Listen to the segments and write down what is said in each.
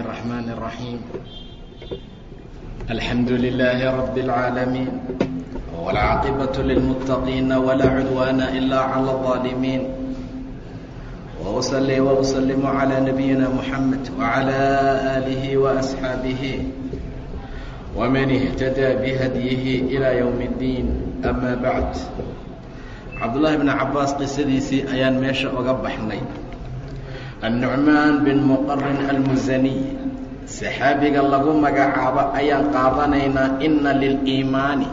الرحمن الرحيم الحمد لله رب العالمين والعاقبة للمتقين ولا عدوان إلا على الظالمين وأصلي وأسلم على نبينا محمد وعلى آله وأصحابه ومن اهتدى بهديه إلى يوم الدين أما بعد cabdullaahi bni cabbaas qisadiisii ayaan meesha oga baxnay annucmaan bin muqarin almusaniy saxaabiga lagu magacaabo ayaan qaadanaynaa inna liliimaani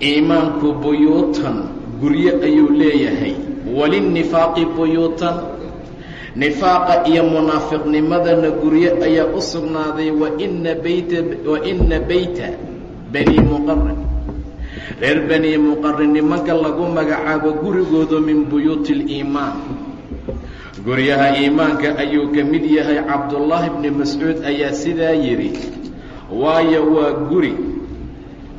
iimaanku buyuutan guryo ayuu leeyahay. walinnifaaqi buyuutan nifaaqa iyo munaafiqnimadana guryo ayaa u sugnaaday. waina bayta waina beyta bani muqarin reer bani muqarin nimanka lagu magacaabo gurigoodu min buyuuti اliimaan guryaha iimaanka ayuu ka mid yahay cabdullaahi bni mascuud ayaa sidaa yidhi waayo waa guri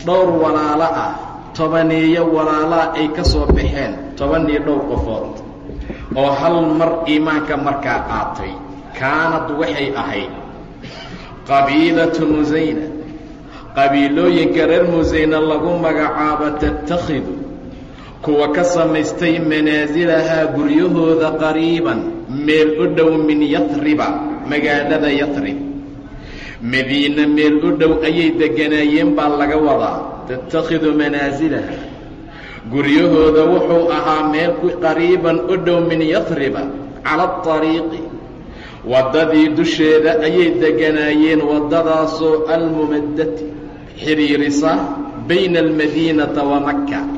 dhowr walaalo ah tobaneeyo walaalaa ay ka soo baxeen toban iyo dhowr qofood oo hal mar iimaanka markaa qaatay. Kaanad waxay ahayd qabiilatu musayna qabiilooyinka reer musayna lagu magacaabo tattakhidu kuwa ka samaystay manaasilahaa guryahooda qariiban meel u dhow min yatriba magaalada yatrib madiine meel u dhow ayay degganaayeen baa laga wadaa tattakhidu manaasilaha guryahooda wuxuu ahaa meel qariiban u dhow min yatriba cala aariiqi waddadii dusheeda ayay degganaayeen waddadaasoo almumaddati xidhiirisa bayna almadiinata wa makka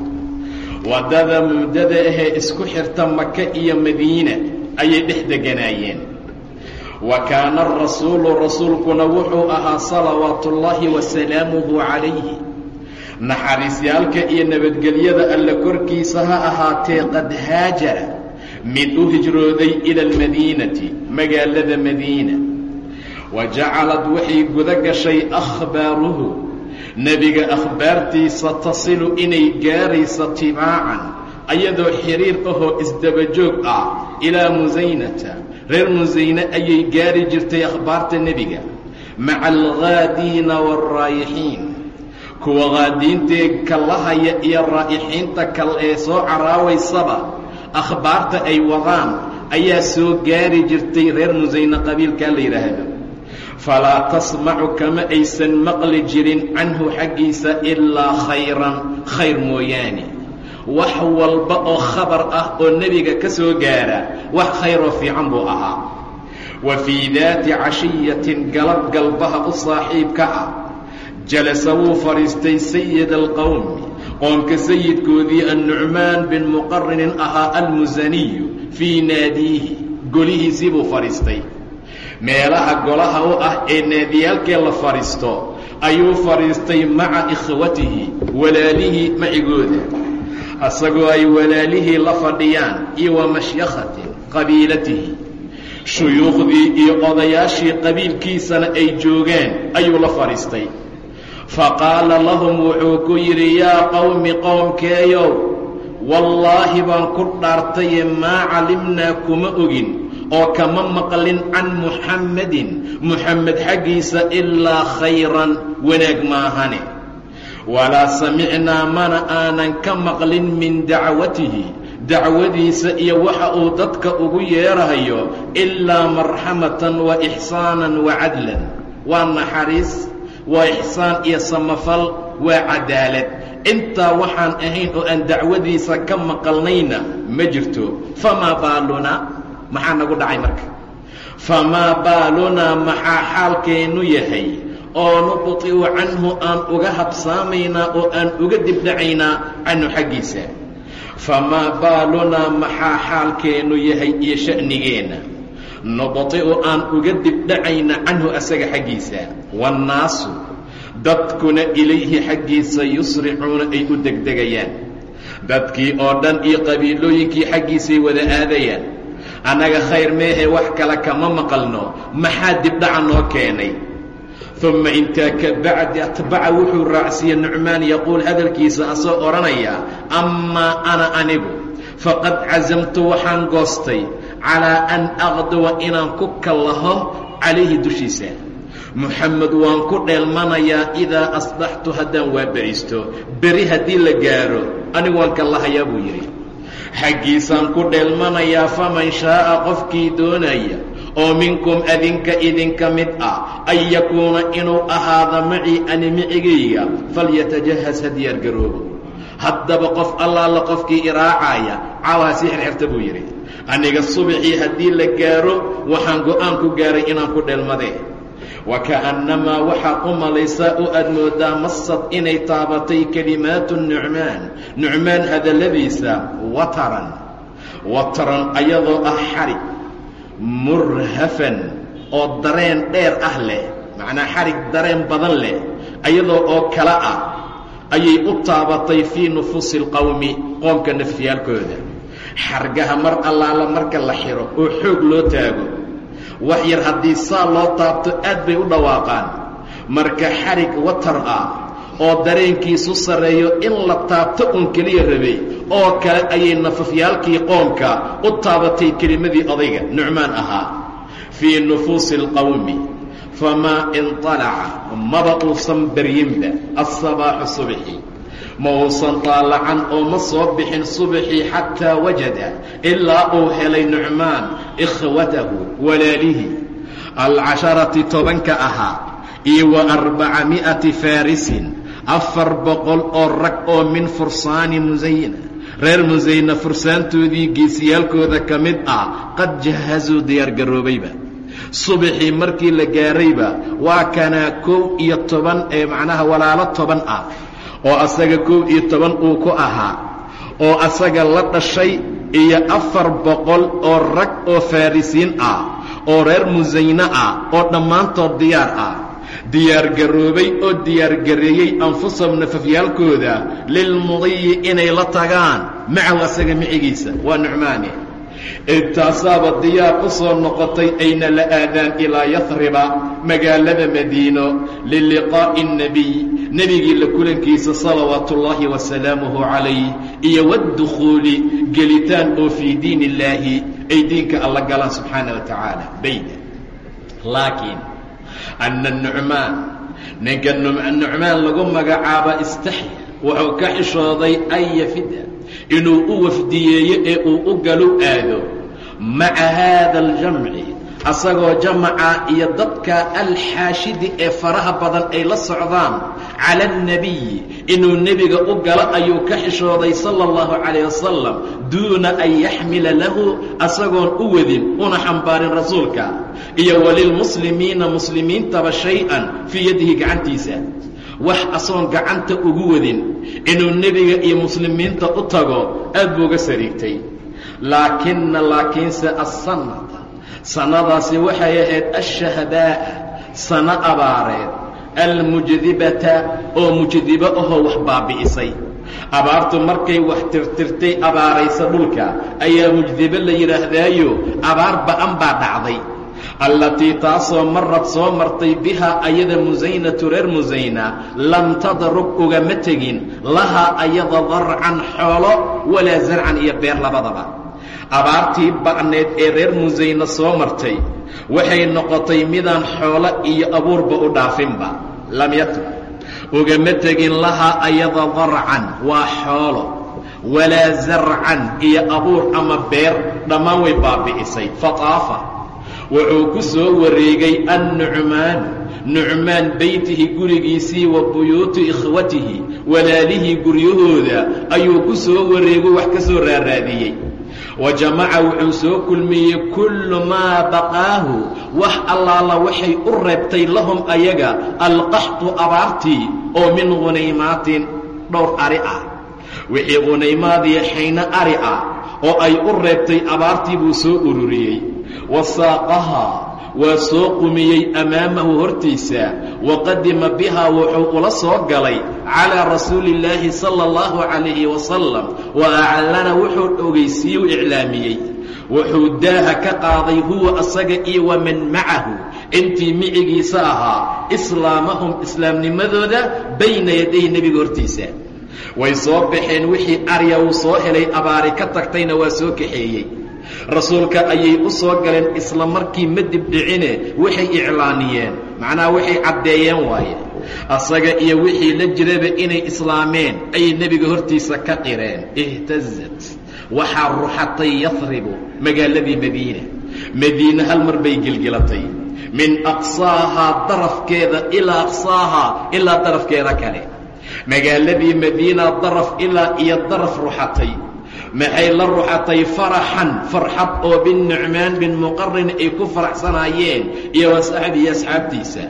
waddada muddada ahee isku xirta maka iyo madiina ayay dhex degganaayeen wa kaana arasuulu rasuulkuna wuxuu ahaa salawaatuullaahi wasalaamuhu calayhi. Naxariisyaalka iyo nabadgelyada alla korkiisa ha ahaatee qad haajara mid u hijrooday ila almadiinati magaalada madiina. Wa jacalad waxay guda gashay akhbaaruhu nebiga akhbaartiisa tasilu inay gaarayso tibaacan ayadoo xiriir ahoo isdabajoog ah ilaa musaynata reer musayne ayay gaari jirtay akhbaarta nebiga. Maca alghaadiina waalraayixiin kuwa qaadiintee kallahaya iyo raa'ixiinta kal ee soo caraawaysaba akhbaarta ay wadaan ayaa soo gaari jirtay reer musayne qabiilkaa la yidhaahdo falaa tasmacu kama aysan maqli jirin canhu xaggiisa ilaa khayran khayr mooyaane. Wax walba oo khabar ah oo nebiga ka soo gaara wax khayroo fiican buu ahaa. Wa fii daati cashiyatin galab galbaha u saaxiibka ah. Jalasa wuu fadhiistay sayid alqowmi qoomka sayidkoodii annucmaan bin muqarinin ahaa almusaniyu fii naadiihi golihiisii buu fadhiistay meelaha golaha u ah ee naadiyaalkee la fadhiisto ayuu fadhiistay maca ikhwatihi walaalihii macigooda asagoo ay walaalihii la fadhiyaan iyo wa mashyakhatin qabiilatihi. Shuyuukhdii iyo odayaashii qabiilkiisana ay joogaan ayuu la fadhiistay fa qaala lahum wuxuu ku yidhi yaa qowmi qowmkeeyow wallaahi baan ku dhaartaye maa calimnaa kuma ogin oo kama maqlin can muxammadin muxammed xaggiisa ilaa khayran wanaag maahane. Walaa samicnaa mana aanan ka maqlin min dacwatihi. Dacwadiisa iyo waxa uu dadka ugu yeerahayo ilaa marxamatan wa ixsaanan wa cadlan. Waa naxariis waa ixsaan iyo samafal waa cadaalad. Intaa waxaan ahayn oo aan dacwadiisa ka maqalnayna ma jirto. Famaa baaluna maxaa nagu dhacay marka? Famaa baalunaa maxaa xaalkeennu yahay? Oo nubti'u canhu aan uga habsaamaynaa oo aan uga dibdhacaynaa canhu xaggiisa. Famaa baalunaa maxaa xaalkeennu yahay iyo sha'nigeenna nubti'u aan uga dibdhacayna canhu asaga xaggiisa. Waannaasu dadkuna ilayhi xaggiisa yusricuuna ay u degdegayaan. Dadkii oo dhan iyo qabiilooyinkii xaggiisay wada aadayaan annaga khayr meehe wax kale kama maqalno. Maxaa dibdhaca noo keenay? Uma intaa ka bacdi atbaca wuxuu raacsiiyey nucmaan yaquul hadalkiisa asoo odhanaya amaa ana anigu faqad casamtu waxaan goostay calaa an aqduwa inaan ku kallaho calayhi dushiisa. Muxamed waan ku dheelmanayaa idaa asbaxtu haddaan waaberisto beri haddii la gaaro anigu waan ka lahayaa buu yidhi xaggiisaan ku dheelmanayaa faman shaa'a qofkii doonaya oo minkum adinka idinka mid ah an yakuuna inuu ahaada macii ani micigayga falyatajahas ha diyaargaroobo haddaba qof allaala qofkii iraacaya caawaha sii xirxirta buu yidhi. Aniga subaxii haddii la gaaro waxaan go'aan ku gaaray inaan ku dheelmadee wa ka'annamaa waxaa u malaysaa oo aad mooddaa masad inay taabatay kelimaatu nucmaan nucmaan hadalladiisa wataran. Wataran ayadoo ah xarig. Murhafan oo dareen dheer ah leh. Macnaa xarig dareen badan leh. Ayadoo oo kale ah ayay u taabatay fii nufuusi alqowmi qoomka nafyaalkooda xargaha mar allaala marka la xidho oo xoog loo taago wax yar haddii saa loo taabto aad bay u dhawaaqaan. Marka xarig watar ah oo dareenkiisu sarreeyo in la taabto un keliya rabay oo kale ayay nafafyaalkii qoomka u taabatay kelimadii odayga nucmaan ahaa. Fii nufuusi alqowmi famaa inطalaca maba uusan baryinba asabaaxu subxi ma uusan taalacan oo ma soo bixin subaxii xataa wajada ilaa uu helay nucmaan ikhwatahu walaalihi alcasharati tobanka ahaa iyo wa arbacami'ati faarisin afar boqol oo rag oo min fursaani musayna reer musayna fursaantoodii geesiyaalkooda ka mid ah qad jahazuu diyaargaroobayba subaxii markii la gaarayba waa kanaa kow iyo toban ee macnaha walaalo toban ah oo asaga kow iyo toban uu ku ahaa oo asaga la dhashay iyo afar boqol oo rag oo farrisiin ah oo reer musayne ah oo dhammaantood diyaar ah. Diyaargaroobay oo diyaargareeyey anfusahum nafafyaalkooda lilmudiyi inay la tagaan macahu asaga micigiisa. Waa nucmaani intaasaaba diyaar u soo noqotay ayna la aadaan ilaa yahriba magaalada madiino liliqaa'i الnebiy nebigii la kulankiisa salawaatu ullaahi wasalaamuhu calayh iyo waddukhuuli gelitaan oo fii diin illaahi ay diinka alla galaan subxaana wa tacaala bayda. Laakiin anna nucmaan ninka nucmaan lagu magacaaba istaxya wuxuu ka xishooday an yafida inuu u wafdiyeeyo ee uu u galu aado. Maca haada aljamci asagoo jamaca iyo dadka alxaashidi ee faraha badan ay la socdaan cala alnebiyi inuu nebiga u galo ayuu ka xishooday sala allahu calayh wasalam duuna an yaxmila lahu asagoon u wadin una xambaarin rasuulka. Iyo walilmuslimiina muslimiintaba shay-an fii yadihi gacantiisa wax asoon gacanta ugu wadin inuu nebiga iyo muslimiinta u tago aad buu uga sariigtay. Laakina laakiinse assanata sannadaasi waxay ahayd ashahbaa'a sano abaareed. Almujdibata oo mujdibo ahoo wax baabi'isay. Abaartu markay wax tirtirtay abaaraysa dhulka ayaa mujdibo la yidhaahdaayo abaar ba'an baa dhacday allatii taasoo marad soo martay bihaa ayada musaynatu reer musayna lam tadrub ugama tegin lahaa ayada darcan xoolo walaa zarcan iyo beer labadaba. Abaartii ba'need ee reer musayna soo martay waxay noqotay midaan xoolo iyo abuurba u dhaafinba. Lam yatrub ugama tegin lahaa ayada darcan waa xoolo walaa zarcan iyo abuur ama beer dhammaan way baabi'isay. Fataafa wuxuu ku soo wareegay annucmaan nucmaan beytihi gurigiisii wa buyuuti ikhwatihi walaalihii guryahooda ayuu ku soo wareego wax ka soo raaraadiyey. Wa jamaca wuxuu soo kulmiyey kullu maa baqaahu wax allaala waxay u reebtay lahum ayaga alqaxtu abaartii oo min hunaymaatin dhowr ari ah. Wixii hunaymaadiyo xayno ari ah oo ay u reebtay abaartii buu soo ururiyey wasaaqahaa waa soo qumiyey amaamahu hortiisa waqadima bihaa wuxuu ula soo galay calaa rasuuli illaahi sala allahu calayhi wasalam wa aclana wuxuu ogeysiiye u iclaamiyey. Wuxuu daaha ka qaaday huwa asaga iyo waman macahu. Intii micigiisa ahaa islaamahum islaamnimadooda bayna yaday nebiga hortiisa. Way soo baxeen wixii arya uu soo helay abaari ka tagtayna waa soo kaxeeyey rasuulka ayay u soo galeen isla markii ma dibdhicine waxay iclaaniyeen. Macnaha waxay caddeeyeen waaye. Asaga iyo wixii la jiraba inay islaameen ayay nebiga hortiisa ka qireen. Ihtazat. Waxaa ruxatay yafribu magaaladii madiina madiine hal mar bay gelgelatay min aqsaahaa darafkeeda ilaa aqsaahaa ilaa darafkeeda kale. Magaaladii madiina daraf ilaa iyo daraf ruxatay maxay la ruxatay faraxan farxad oo binnucmaan bin muqarin ay ku faraxsanaayeen iyo wasaxbihi asxaabtiisa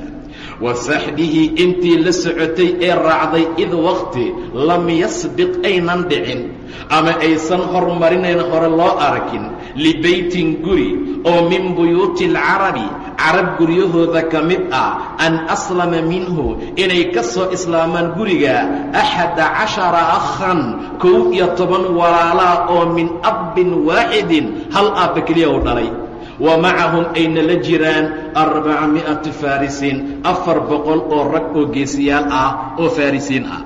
wa saxbihi intii la socotay ee raacday id waqti lam yasbiq aynan dhicin. Ama aysan hormarinayn hore loo arkin. Libeytin guri oo min buyuuti alcarabi carab guryahooda ka mid ah an aslama minhu inay ka soo islaamaan guriga axada cashara akhan kow iyo toban walaalaa oo min abbin waaxidin hal aabba keliya u dhalay wa macahum ayna la jiraan arbacami'atu faarisin afar boqol oo rag oo geesiyaal ah oo farrisiin ah.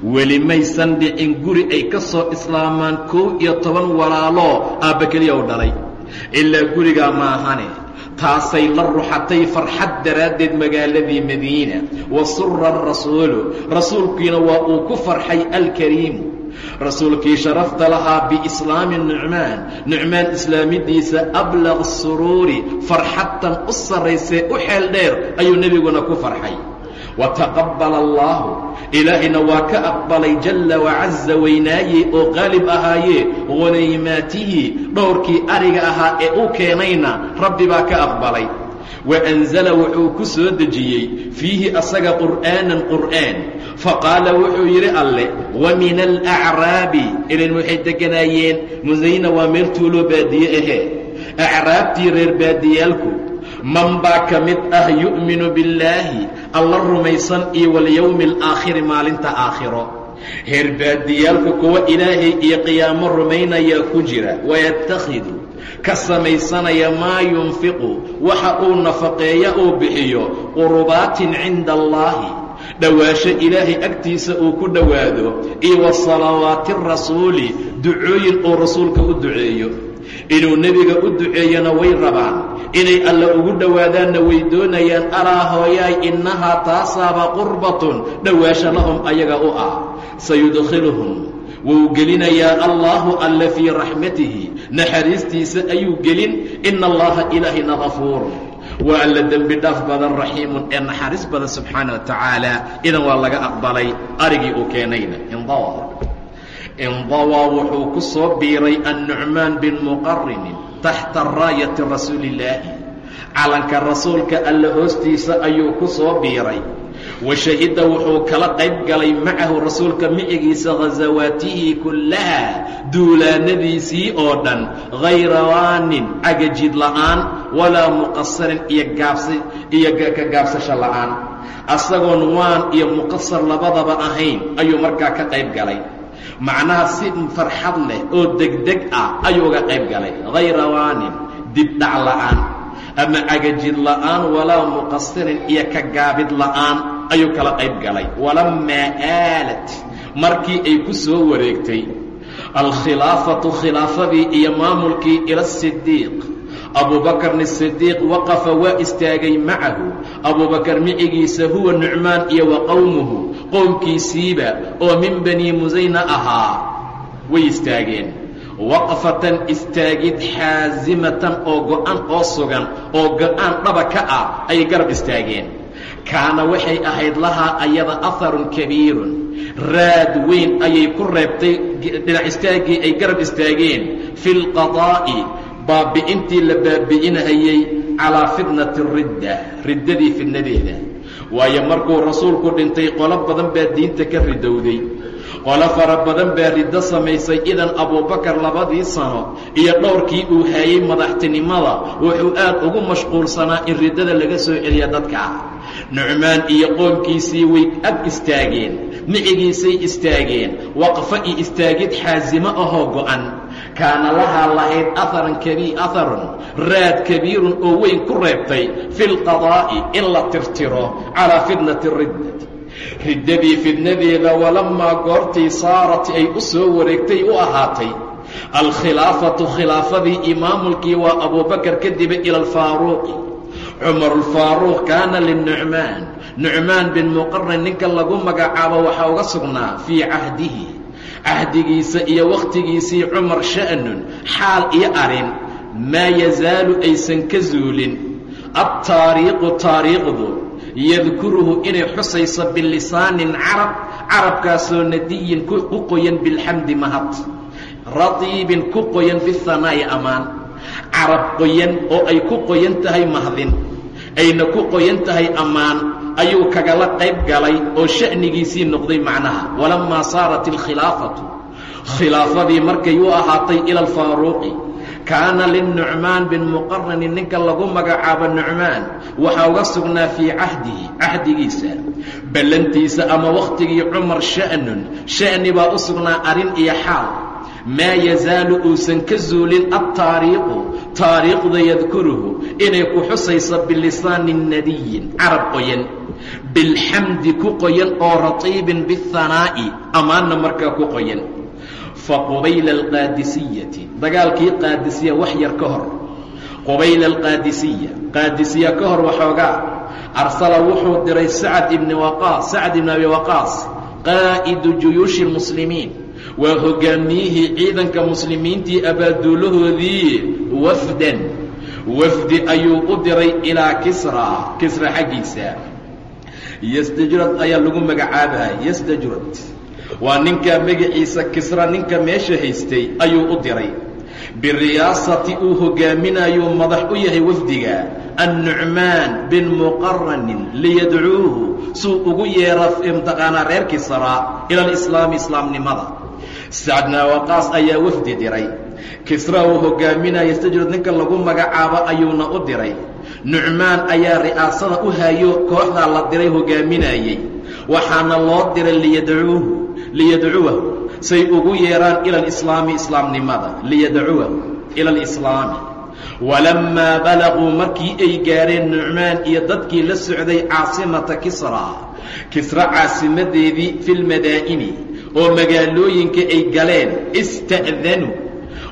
Weli maysan dhicin guri ay ka soo islaamaan kow iyo toban walaaloo aabba keliya u dhalay. Ilaa gurigaa maahane taasay la ruxatay farxad daraaddeed magaaladii madiina. Wa sura arasuulu rasuulkiina waa uu ku farxay alkariimu rasuulkii sharafta lahaa biislaami nucmaan. Nucmaan islaamidiisa ablaq suruuri farxadtan u sarraysee u xeel dheer ayuu nebiguna ku farxay. Wataqabbala allaahu. Ilaahayna waa ka aqbalay jalla wacaza weynaaye oo qaalib ahaayee hunaymaatihi dhowrkii ariga ahaa ee uu keenayna rabbi baa ka aqbalay. Waanzala wuxuu ku soo dejiyey fiihi asaga qur'aanan qur'aan faqaala wuxuu yidhi alle wa min alacraabi ilan waxay degganaayeen musayna waa meel tuuloo baadiye ahee. Acraabtii reer baadiyaalku man baa ka mid ah yu'minu billaahi alla rumaysan iyo walyowmi alaakhiri maalinta aakhiro. Reer baadiyaalku kuwa ilaahay iyo qiyaamo rumaynayaa ku jira wayatakhidu ka samaysanaya maa yunfiqu waxa uu nafaqeeya uu bixiyo qurubaatin cinda allaahi dhowaasho ilaahay agtiisa uu ku dhowaado. Iyo wa salawaati rasuuli ducooyin uu rasuulka u duceeyo. Inuu nebiga u duceeyana way rabaan. Inay alle ugu dhowaadaanna way doonayaan alaa hooyaay innahaa taasaaba qurbatun. Dhowaasho lahum ayaga u ah. Sayudkhiluhum wuu gelinayaa allaahu alle fii raxmatihi. Naxariistiisa ayuu gelin ina allaha ilaahina gafuurun waa alla dembi dhaaf badan raxiimun ee naxariis badan subxaana wa tacaala idan waa laga aqbalay arigii uu keenayna. Indawa. Indawaa wuxuu ku soo biiray annucmaan bin muqarinin taxta raayati rasuuli illaahi calanka rasuulka alle hoostiisa ayuu ku soo biiray wa shahida wuxuu kala qayb galay macahu rasuulka micigiisa ghasawaatihi kullaha duulaanadiisii oo dhan hayra waanin cagajid la'aan walaa muqasarin iyo gaabsi iyo ka gaabsasho la'aan. Asagoon waan iyo muqasar labadaba ahayn ayuu markaa ka qayb galay. Macnaha si farxad leh oo degdeg ah ayuu uga qayb galay. Hayra waanin dibdhac la'aan ama cagajid la'aan walaa muqasirin iyo ka gaabid la'aan ayuu kala qayb galay. Walammaa aalat. Markii ay ku soo wareegtay alkhilaafatu khilaafadii iyo maamulkii ila sidiiq abuubakarni sidiiq waqafa waa istaagay macahu. Abuubakar micigiisa huwa nucmaan iyo wa qowmuhu qowmkiisiiba oo min bani musayna ahaa way istaageen. Waqfatan istaagid xaasimatan oo go'an oo sugan oo go'aan dhaba ka ah ayay garab istaageen kaana waxay ahayd lahaa ayada aharun kabiirun. Raad weyn ayay ku reebtay dhinac istaaggii ay garab istaageen. Fi lqadaa'i baabi'intii la baabi'inahayey calaa fitnati ridda riddadii fidnadeeda waayo markuu rasuulku dhintay qolo badan baa diinta ka ridowday qolo fara badan baa riddo samaysay idan abuubakar labadii sano iyo dhowrkii uu haayey madaxtinimada wuxuu aad ugu mashquulsanaa in riddada laga soo celiya dadka nucmaan iyo qoomkiisii way ag istaageen micigiisay istaageen waqfo iyo istaagid xaasimo ahoo go'an. Kaana lahaa lahayd aharan kabii aharun raad kabiirun oo weyn ku reebtay fi lqadaa'i in la tirtiro calaa fitnati riddati riddadii fidnadeeda walammaa goortii saarat ay u soo wareegtay u ahaatay. Alkhilaafatu khilaafadii imaamulkii waa abubakar kadiba ila alfaaruuqi cumar alfaaruuq kaana linucmaan nucmaan bin muqaran ninka lagu magacaabo waxaa uga sugnaa fii cahdihi. Cahdigiisa iyo wakhtigiisii cumar sha'nun xaal iyo arrin maa yazaalu aysan ka zuulin. Altaariiqu taariiqdu yadkuruhu inay xusayso bilisaanin carab carabkaasoo nadiyin ku qoyan bilxamdi mahad. Ratiibin ku qoyan bihanaa'i ammaan carab qoyan oo ay ku qoyan tahay mahdin ayna ku qoyan tahay ammaan ayuu kagala qayb galay oo sha'nigiisii noqday macnaha. Walammaa saarat alkhilaafatu khilaafadii markay u ahaatay ila alfaaruuqi kaana linucmaan bin muqaranin ninka lagu magacaabo nucmaan waxaa uga sugnaa fii cahdihi cahdigiisa. Ballantiisa ama wakhtigii cumar sha'nun sha'ni baa u sugnaa arrin iyo xaal maa yazaalu uusan ka zuulin altaariiqu taariikhda yadkuruhu inay ku xusayso bilisaanin nadiyin carab qoyan. Bilxamdi ku qoyan oo ratiibin bihanaa'i ammaanna markaa ku qoyan. Faqubayla alqaadisiyati dagaalkii qaadisiya wax yar ka hor. Qubayla alqaadisiya qaadisiya ka hor waxoogaa arsala wuxuu diray sacad ibni waqaas sacad ibni abi waqaas qaa'idu juyuushi lmuslimiin waa hogaamiyihii ciidanka muslimiintii abaaduulahoodii wafdan wafdi ayuu u diray ilaa kisra kisra xaggiisa ystajrad ayaa lagu magacaabaya ystajrad waa ninkaa magaciisa kisra ninka meesha haystay ayuu u diray biriyaasati uu hogaaminayu madax u yahay wafdiga annucmaan bin muqaranin liyadcuuhu suu ugu yeera imtaqaanaa reer kisra ila alislaami islaamnimada sacdna waqaas ayaa wafdi diray kisra uu hogaaminaya stajrad ninka lagu magacaabo ayuuna u diray. Nucmaan ayaa ri'aasada u hayo kooxdaa la diray hogaaminayey. Waxaana loo diray liyadcuuhu liyadcuwahu say ugu yeeraan ila alislaami islaamnimada. Liyadcuwahu ila alislaami walammaa balaguu markii ay gaareen nucmaan iyo dadkii la socday caasimata kisra. Kisra caasimadeedii fi lmadaa'ini oo magaalooyinka ay galeen ista'danuu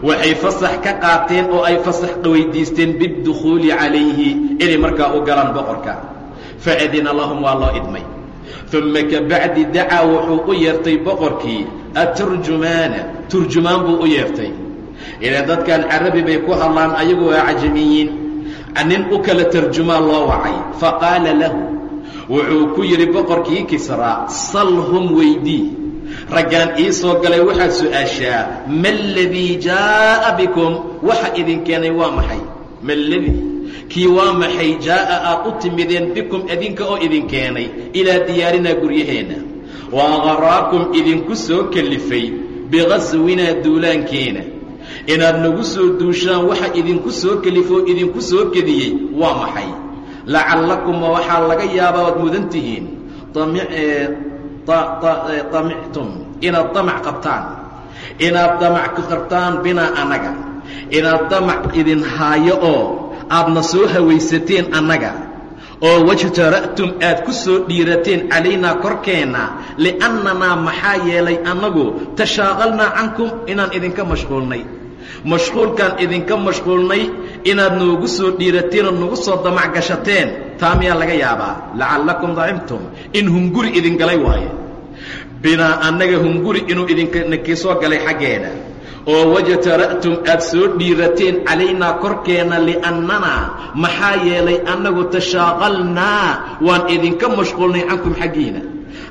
waxay fasax ka qaateen oo ay fasax weydiisteen biاdukhuuli calayhi inay markaa u galaan boqorka. Faadina lahum waa loo idmay. Uma kabacdi dacaa wuxuu u yeertay boqorkii aturjumaana. Turjumaan buu u yeertay. Ilaan dadkan carabi bay ku hadlaan ayagu waa cajamiyiin. Nin u kala tarjumaa loo wacay. Faqaala lahu wuxuu ku yidhi boqorkii kisraa salhum weydii raggaan ii soo galay waxaad su'aashaa ma aladii jaa'a bikum? Waxa idin keenay waa maxay? Ma ladii. Kii waa maxay? Jaa'a aad u timideen bikum adinka oo idin keenay. Ilaa diyaarinaa guryaheenna. Wa aqaraakum idinku soo kellifay biqaswinaa duulaankeena. Inaad nagu soo duushaan waxa idinku soo kelifoo idinku soo kediyey waa maxay? Lacallakum ma waxaa laga yaabaa waad mudan tihiin amictum inaad damac qabtaan. Inaad damac ka qabtaan binaa annaga inaad damac idin haayo oo aadna soo hawaysateen annaga oo wajtara'tum aad ku soo dhiirateen calaynaa korkeenna li'annanaa maxaa yeelay annagu tashaaqalnaa cankum inaan idinka mashquulnay mashquulkaan idinka mashquulnay inaad noogu soo dhiirateen oo nagu soo damac gashateen taa miyaa laga yaabaa? Lacallakum dacimtum in hunguri idin galay waaye. Binaa annaga hunguri inuu idinkii soo galay xaggeena oo wajtara'tum aad soo dhiirateen calaynaa korkeenna li'annanaa maxaa yeelay annagu tashaaqalnaa waan idinka mashquulnay cankum xaggiina.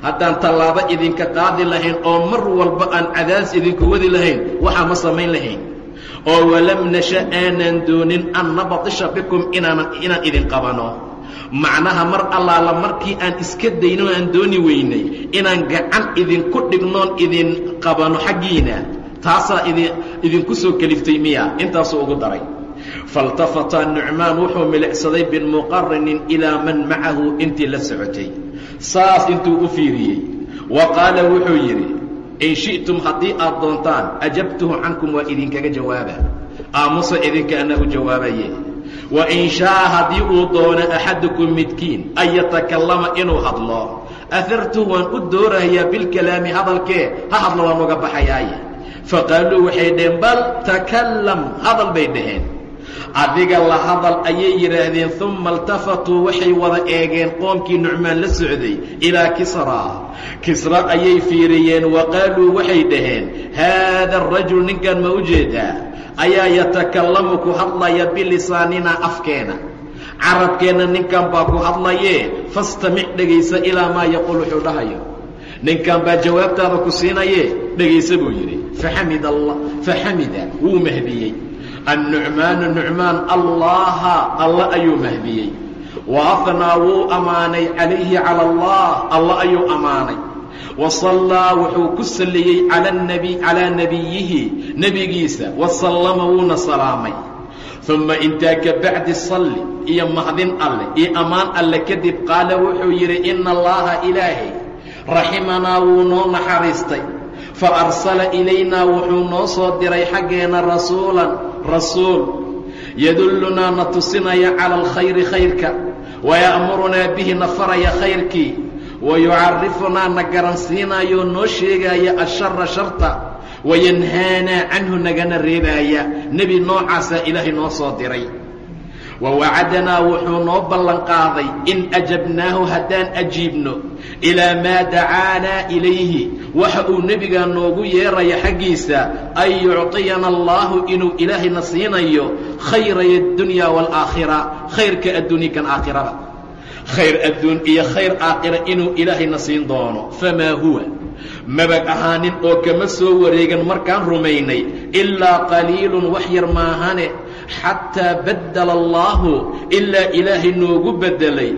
Haddaan tallaabo idinka qaadi lahayn oo mar walba aan cadaas idinku wadi lahayn waxaa ma samayn lahayn oo walam nasha aanaan doonin an nabatisha bikum inaanan inaan idin qabano. Macnaha mar allaala markii aan iska dayno aan dooni weynay inaan gacan idinku dhignoon idin qabano xaggiina taasaa idin idinku soo keliftay miya intaasuu ugu daray. Faاltafata nucmaan wuxuu milicsaday bimuqarinin ilaa man macahu intii la socotay. Saas intuu u fiiriyey. Wa qaala wuxuu yidhi in shi'tum haddii aad doontaan ajabtuhu cankum waa idinkaga jawaaba aamusa idinka ana u jawaabaye. Wa in shaaa haddii uu doono axadukum midkiin an yatakallama inuu hadlo. Ahartuhu waan u doorahayaa bilkalaami hadalkee ha hadlo waan uga baxayaaye. Faqaaluu waxay dhaheen bal takallam hadal bay dhaheen adiga la hadal ayay yidhaahdeen uma iltafatuu waxay wada eegeen qoomkii nucmaan la socday ilaa kisraa kisra ayay fiiriyeen wa qaaluu waxay dhaheen haada arajul ninkan ma u jeedaa? Ayaa yatakallamu ku hadlaya bilisaanina afkeena. Carabkeenna ninkan baa ku hadlayee fastamic dhegaysa ilaa maa yaquul wuxuu dhahayo. Ninkan baa jawaabtaada ku siinaye dhegaysa buu yidhi. Faxamid allah faxamida wuu mahdiyey annucmaanu nucmaan allaha alla ayuu mahdiyey wa afnaa wuu ammaanay calayhi cala allah alla ayuu ammaanay wa sallaa wuxuu ku salliyey calaa nebiyihi nebigiisa wa sallama wuuna salaamay. Uma intaa ka bacdi salli iyo mahdin alleh iyo ammaan alle kadib qaala wuxuu yidhi ina allaha ilaahay raximanaa wuu noo naxariistay. Fa arsala ilaynaa wuxuu noo soo diray xaggeena rasuulan rasuul yadullunaa na tusinaya cala alkhayri khayrka waya'murunaa bihi na faraya khayrkii wayucarifunaa na garansiinayoo noo sheegaya ashara sharta wayanhaanaa canhu nagana reebaaya. Nebi noocaasaa ilaahay noo soo diray wa wacadanaa wuxuu noo ballanqaaday in ajabnaahu haddaan ajiibno ilaa maa dacaanaa ilayhi waxa uu nebigaa noogu yeeraya xaggiisa an yucطiyana allaahu inuu ilaahayna siinayo khayray addunya waalaakhira khayrka adduunya kan aakhirada khayr adduun iyo khayr aakhira inuu ilaahayna siin doono famaa huwa mabag ahaanin oo kama soo wareegan markaan rumaynay. Ilaa qaliilun wax yar maahane. Xataa baddala allaahu ilaa ilaahay noogu beddelay.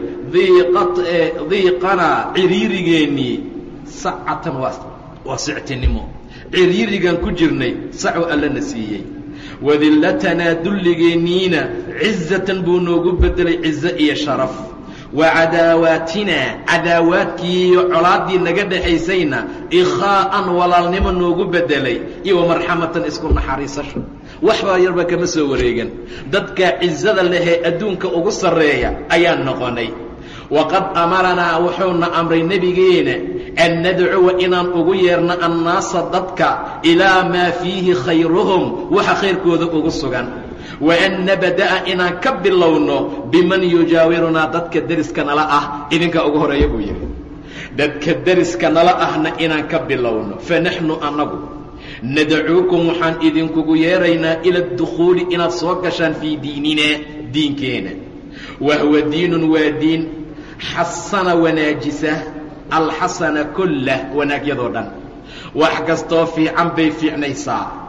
Diiqanaa ciriirigeennii. Sacatan waa sictinimo. Ciriirigan ku jirnay sacuu allana siiyey. Wadillatanaa dulligeenniina cizatan buu noogu beddelay cizo iyo sharaf wa cadaawaatinaa cadaawaadkii iyo colaaddii naga dhexaysayna ikhaa'an walaalnimo noogu beddelay iyo wamarxamatan isku naxariisasho. Waxbaa yarba kama soo wareegan. Dadka cizada lehee adduunka ugu sarreeya ayaan noqonay. Waqad amaranaa wuxuuna amray nebigeena an nadcuwa inaan ugu yeerno annaasa dadka ilaa maa fiihi khayruhum waxa khayrkooda ugu sugan wa an nabada'a inaan ka bilowno biman yujaawirunaa dadka deriska nala ah idinkaa ugu horreeya buu yidhi. Dadka deriska nala ahna inaan ka bilowno. Fa naxnu annagu nadacuukum waxaan idinkugu yeeraynaa ila adukhuuli inaad soo gashaan fii diininaa diinkeena. Wahwa diinun waa diin xasana wanaajisa alxasana kullah wanaagyadoo dhan. Wax kastoo fiican bay fiicnaysaa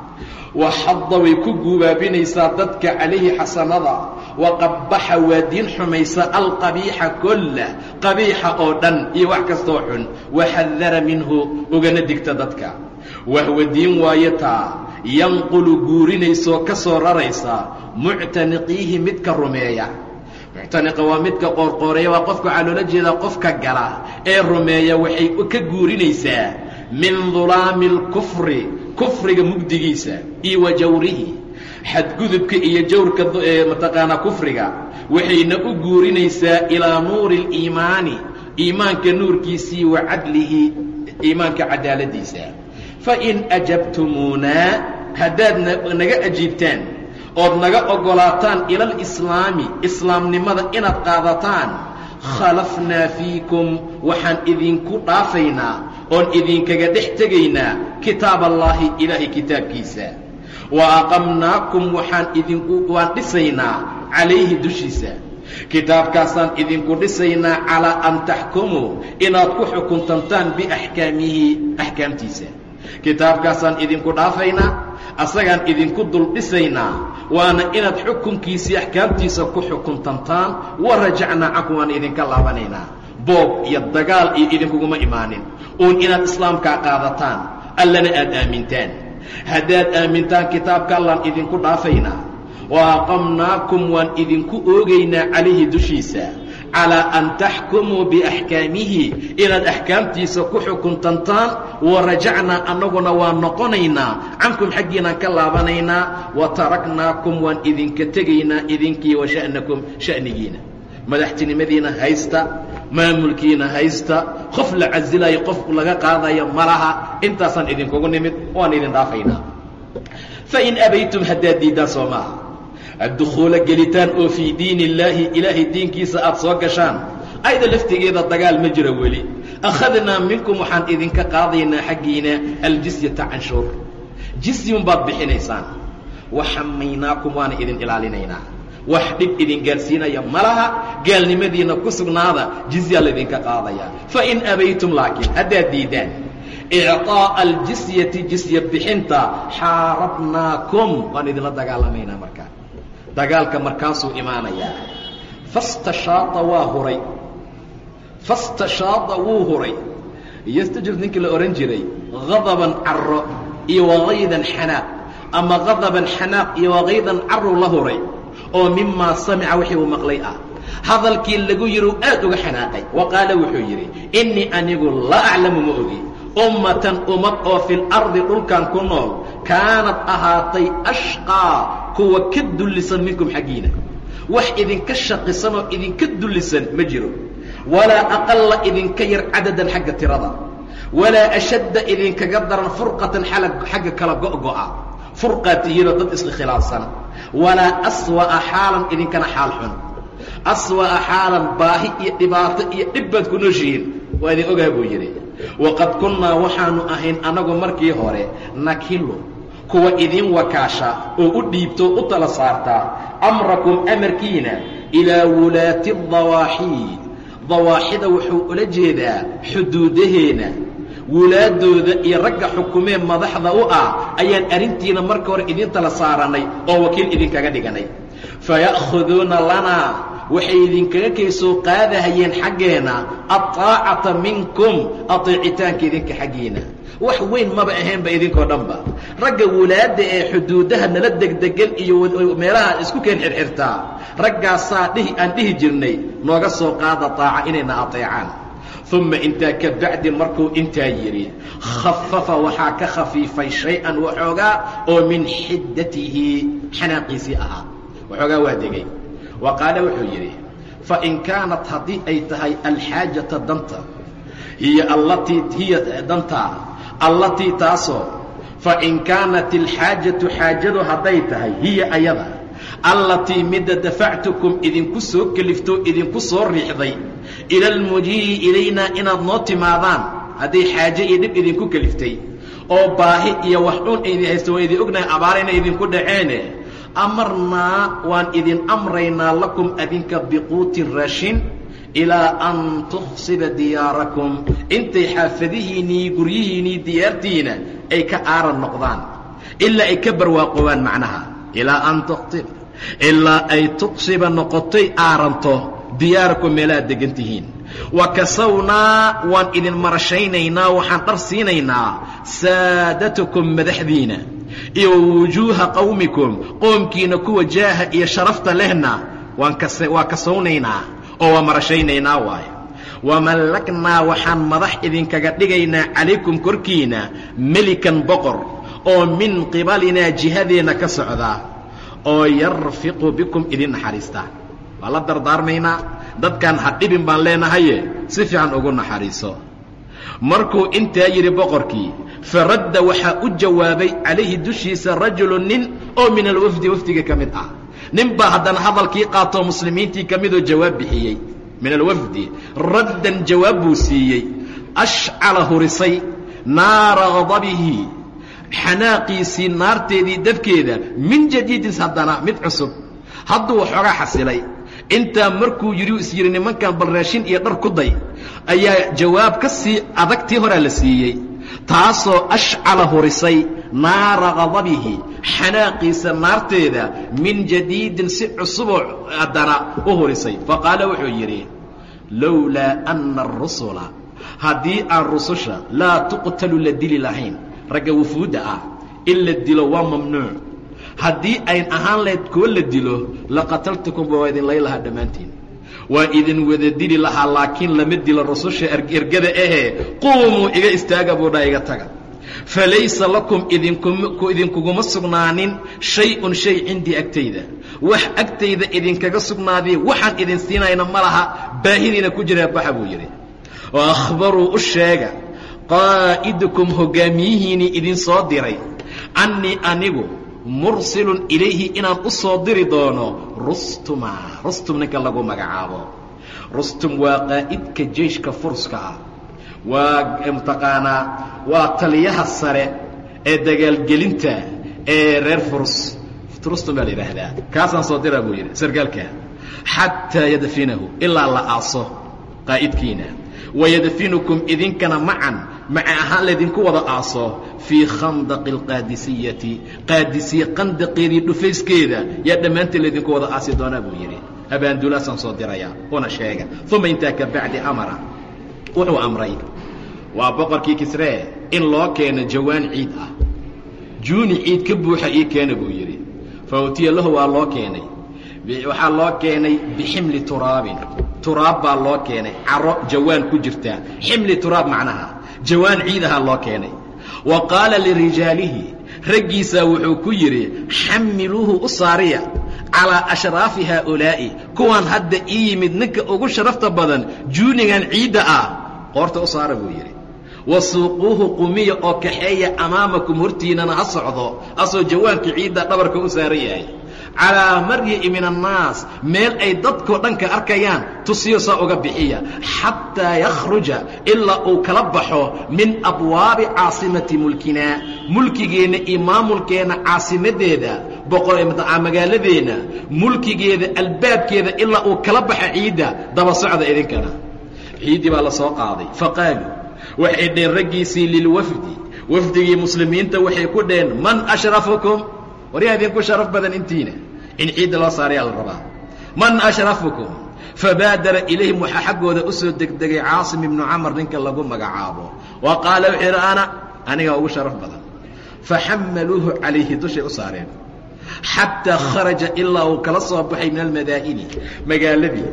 waxadda way ku guubaabinaysaa dadka calayhi xasanada. Waqabaxa waa diin xumaysa alqabiixa kullah qabiixa oo dhan iyo wax kastoo xun. Waxadara minhu ugana digta dadka. Wahwa diin waayo taa yanqulu guurinaysoo ka soo raraysa muctaniqiihi midka rumeeya. Muctaniqa waa midka qoorqooreeya waa qofka waxaa loola jeedaa qofka gala ee rumeeya waxay ka guurinaysaa min dulaami اlkufri kufriga mugdigiisa iyo wa jawrihi. Xadgudubka iyo jawrka mataqaanaa kufriga waxayna u guurinaysaa ilaa nuuri اliimaani iimaanka nuurkiisii wa cadlihi iimaanka cadaaladiisa. Fain ajabtumuunaa haddaad naga ajiibtaan ood naga oggolaataan ila alislaami islaamnimada inaad qaadataan khalafnaa fiikum waxaan idinku dhaafaynaa oon idinkaga dhex tegaynaa kitaab allaahi ilaahay kitaabkiisa. Wa aqamnaakum waxaan idinku waan dhisaynaa calayhi dushiisa. Kitaabkaasaan idinku dhisaynaa calaa an taxkumuu inaad ku xukuntantaan biaxkaamihi axkaamtiisa. Kitaabkaasaan idinku dhaafaynaa asagaan idinku dul dhisaynaa waana inaad xukunkiisii axkaamtiisa ku xukuntantaan wa rajacnaa canku waan idinka laabanaynaa. Boob iyo dagaal iyo idinkuguma imaanin uun inaad islaamkaa qaadataan allana aad aamintaan. Haddaad aamintaan kitaabka allaan idinku dhaafaynaa wa aqamnaakum waan idinku oogaynaa calayhi dushiisa calaa an taxkumuu biaxkaamihi inaad axkaamtiisa ku xukuntantaan wa rajacnaa annaguna waan noqonaynaa cankum xaggiinaan ka laabanaynaa wa taraknaakum waan idinka tegaynaa idinkii wa sha'nakum sha'nigiina. Madaxtinimadiina haysta maamulkiina haysta. Qof la casilayo qof laga qaadayo ma laha. Intaasaan idinkugu nimid waan idin dhaafaynaa. Fain abaytum haddaad diiddaan soo maaha. Addukhuula gelitaan oo fii diin illaahi ilaahay diinkiisa aad soo gashaan. Ayda laftigeeda dagaal ma jira weli. Akhadnaa minkum waxaan idinka qaadaynaa xaggiina aljisyata canshuur. Jisyun baad bixinaysaan. Waxamaynaakum waana idin ilaalinaynaa wax dhib idin gaadhsiinaya ma laha. Ku sugnaada jizya laydinka qaadaya. Fain abaytum laakiin haddaad diiddaan icطaaءa aljisyati jisya bixinta xaarabnaakum. Waan idinla dagaalamaynaa markaa. Dagaalka markaasuu imaanayaa. Fastashaada waa huray. Fastashaada wuu huray. Ystajir ninkii la odhan jiray gadaban caro iyo wagaydan xanaaq. Ama gadaban xanaaq iyo wagaydan caruu la huray oo mimaa samica wixii uu maqlay ah. Hadalkii lagu yidhi aad uga xanaaqay. Wa qaala wuxuu yidhi innii anigu la aclamu ma ogi. Ummatan ummad oo fil ardi dhulkan ku nool kaanad ahaatay ashqaa kuwa ka dullisan minkum xaggiina. Wax idinka shaqisan oo idinka dullisan ma jiro. Walaa aqalla idinka yar cadadan xagga tirada. Walaa ashadda idinkaga daran furqatan xagga kala go'go'a furqaa tihiinoo dad isla khilaafsan. Walaa aswa'a xaalan idinkana xaal xun. Aswa'a xaalan baahi iyo dhibaato iyo dhib baad ku nooshihiin. Waa idin ogaa buu yidhi. Waqad kunnaa waxaanu ahayn annagu markii hore nakilu kuwa idin wakaasha oo u dhiibto u tala saartaa amrakum amarkiina ilaa wulaati dawaaxii dawaaxida wuxuu ula jeedaa xuduudaheena wulaadooda iyo ragga xukumee madaxda u ah ayaan arrintiina marka hore idin tala saarannay oo wakiil idinkaga dhiganay faya'khuduuna lanaa waxay idinkaga kay soo qaadahayeen xaggeenna aطaacata minkum aطeecitaanka idinka xaggiina wax weyn maba ahaynba idinkoo dhanba ragga wulaadda ee xuduudaha nala degdegan iyo meelaha isku keen xirxirtaa raggaasaa dhihi aan dhihi jirnay nooga soo qaada طaaca inayna aطeecaan uma intaa ka bacdi markuu intaa yidhi khafafa waxaa ka khafiifay shay-an waxoogaa oo min xiddatihi xanaaqiisii ahaa. Waxoogaa waa degay. Wa qaala wuxuu yidhi fain kaanat haddii ay tahay alxaajata danta hiya allatii hiya dantaa allatii taasoo fain kaanat alxaajatu xaajadu hadday tahay hiya ayada allatii midda dafactukum idinku soo keliftoo idinku soo riixday. Ila almujii'i ilaynaa inaad noo timaadaan. Hadday xaaje iyo dhib idinku keliftay. Oo baahi iyo wax un idin haysta waa idin ognahay abaara inay idinku dhaceene. Amarnaa waan idin amraynaa lakum adinka biquutin raashin ilaa an tuksiba diyaarakum. Intay xaafadihiinnii guryihiinnii diyaartiina ay ka aaran noqdaan. Ilaa ay ka barwaaqoobaan macnaha ilaa an tuksib ilaa ay tuqsiba noqotoy aaranto diyaarakum meelaad degan tihiin wa kasawnaa waan idin marashaynaynaa waxaan dhar siinaynaa saadatukum madaxdiina iyo wujuuha qowmikum qoomkiina kuwa jaaha iyo sharafta lehna waan waa kasawnaynaa oo waa marashaynaynaa waayo wamallaknaa waxaan madax idinkaga dhigaynaa calaykum korkiina melikan boqor oo min qibalinaa jihadeenna ka socda oo yarfiqu bikum idin naxariista. Waa la dardaarmaynaa dadkan ha dhibin baan leenahaye si fiican ugu naxariiso. Markuu intaa yidhi boqorkii faradda waxaa u jawaabay calayhi dushiisa rajulu nin oo min alwafdi wafdiga ka mid ah. Nin baa haddana hadalkii qaatoo muslimiintii ka midoo jawaab bixiyey. Min alwafdi raddan jawaab buu siiyey. Ashcala hurisay naara qadabihi xanaaqiisii naarteedii dabkeeda min jadiidis haddana mid cusub. Hadduu waxoogaa xasilay. Intaa markuu yidhi is yidhi nimankan bal raashin iyo dhar ku day ayaa jawaab ka sii adagtii horaa la siiyey. Taasoo ashcala hurisay naara qadabihi xanaaqiisa naarteeda min jadiidin si cusuboo haddana u hurisay. Faqaala wuxuu yidhi lowlaa anna arusula haddii aan rususha laa tuqtalu la dili lahayn ragga wufuudda ah in la dilo waa mamnuuc. Haddii ayn ahaan lahayd kuwo la dilo laqataltukumba waa idin lay lahaa dhammaantiin. Waa idin wada dili lahaa laakiin lama dilo rususha ergada ahee quumuu iga istaaga buu dhaa iga taga. Falaysa lakum idinkuguma sugnaanin shay-un shay cindii agtayda. Wax agtayda idinkaga sugnaadii waxaan idin siinayna ma laha baahidiina ku jiraa baxa buu yidhi. Wa akhbaruu u sheega qaa'idukum hoggaamiyihiinii idin soo diray. Annii anigu mursilun ilayhi inaan u soo diri doono rustuma. Rustum ninka lagu magacaabo. Rustum waa qaa'idka jeyshka furska ah. Waa mataqaanaa waa taliyaha sare ee dagaalgelinta ee reer furs rustum baa la yidhaahdaa. Kaasaan soo diraa buu yidhi sargaalka. Xataa yadfinahu ilaa la aaso qaa'idkiina. Wayadfinukum idinkana macan maca ahaan laydinku wada aaso fii khandaqi alqaadisiyati qaadisiye qandaqeedii dhufayskeeda yaa dhammaanteed laydinku wada aasi doonaa buu yidhi. Abaandulaasaan soo dirayaa una sheega. Uma intaa ka bacdi amara wuxuu amray waa boqorkii kisree in loo keeno jawaan ciid ah. Juuni ciid ka buuxa ii keena buu yidhi. Fa lahu waa loo keenay. Waxaa loo keenay biximli turaabin. Turaab baa loo keenay caro jawaan ku jirtaa ximli turaab macnaha jawaan ciidahaa loo keenay. Wa qaala lirijaalihi raggiisaa wuxuu ku yidhi xamiluuhu u saariya calaa ashraafi haaulaa'i kuwaan hadda ii yimid ninka ugu sharafta badan juunigan ciidda ah. Qoorta u saara buu yidhi. Wa suuquuhu qumiya oo kaxeeya amaamakum hortiinana ha socdo asoo jawaanka ciidda dhabarka u saaran yahay calaa maryi'i min annaas meel ay dadkoo dhanka arkayaan tusiyo saa uga bixiya. Xataa yakhruja ilaa uu kala baxo min abwaabi caasimati mulkinaa mulkigeenna iyo maamulkeenna caasimadeeda magaaladeenna mulkigeeda albaabkeeda ilaa uu kala baxo ciidda daba socda idinkana ciiddii baa la soo qaaday. Faqaaluu waxay dheen raggiisii lilwafdi wafdigii muslimiinta waxay ku dheen man ashrafukum? Waryaa idinku sharaf badan intiina in ciidda loo saarayaa la rabaa. Man ashrafukum fabaadara ilayhim waxaa xaggooda u soo degdegay caasim ibnu camar ninka lagu magacaabo. Wa qaala wuxuu yidhi ana anigaa ugu sharaf badan. Faxamaluuhu calayhi dushay u saareen. Xataa kharaja ilaa uu kala soo baxay min almadaa'ini magaaladii.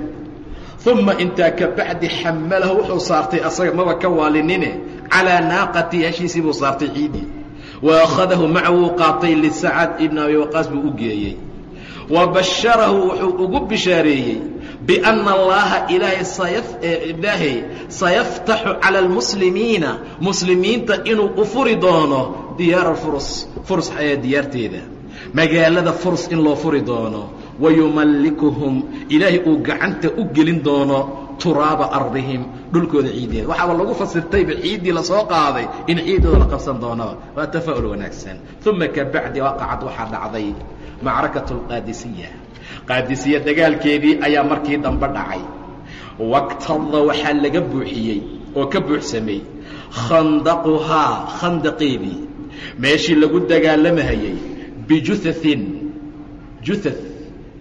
Uma intaa ka bacdi xamalahu wuxuu saartay asaga maba ka waalinine calaa naaqatii heshiisii buu saartay ciiddii wa akhadahu maca wuu qaatay lisacad ibn abi waqaas buu u geeyey wa basharahu wuxuu ugu bishaareeyey bianna allaha ilaahay sayaftaxu cala almuslimiina muslimiinta inuu u furi doono diyaara furs furs diyaarteeda magaalada furs in loo furi doono wayumallikuhum ilaahay uu gacanta u gelin doono turaaba ardihim dhulkooda ciiddeeda waxaaba lagu fasirtayba ciiddii la soo qaaday in ciiddooda la qabsan doonaba waa tafaa'ul wanaagsan. Uma ka waqacad waxaa dhacday macrakatu alqaadisiya qaadisiya dagaalkeedii ayaa markii dambe dhacay. Waktada waxaa laga buuxiyey oo ka buuxsamay khandaquhaa khandaqeedii meeshii lagu dagaalamahayey bijuhain juha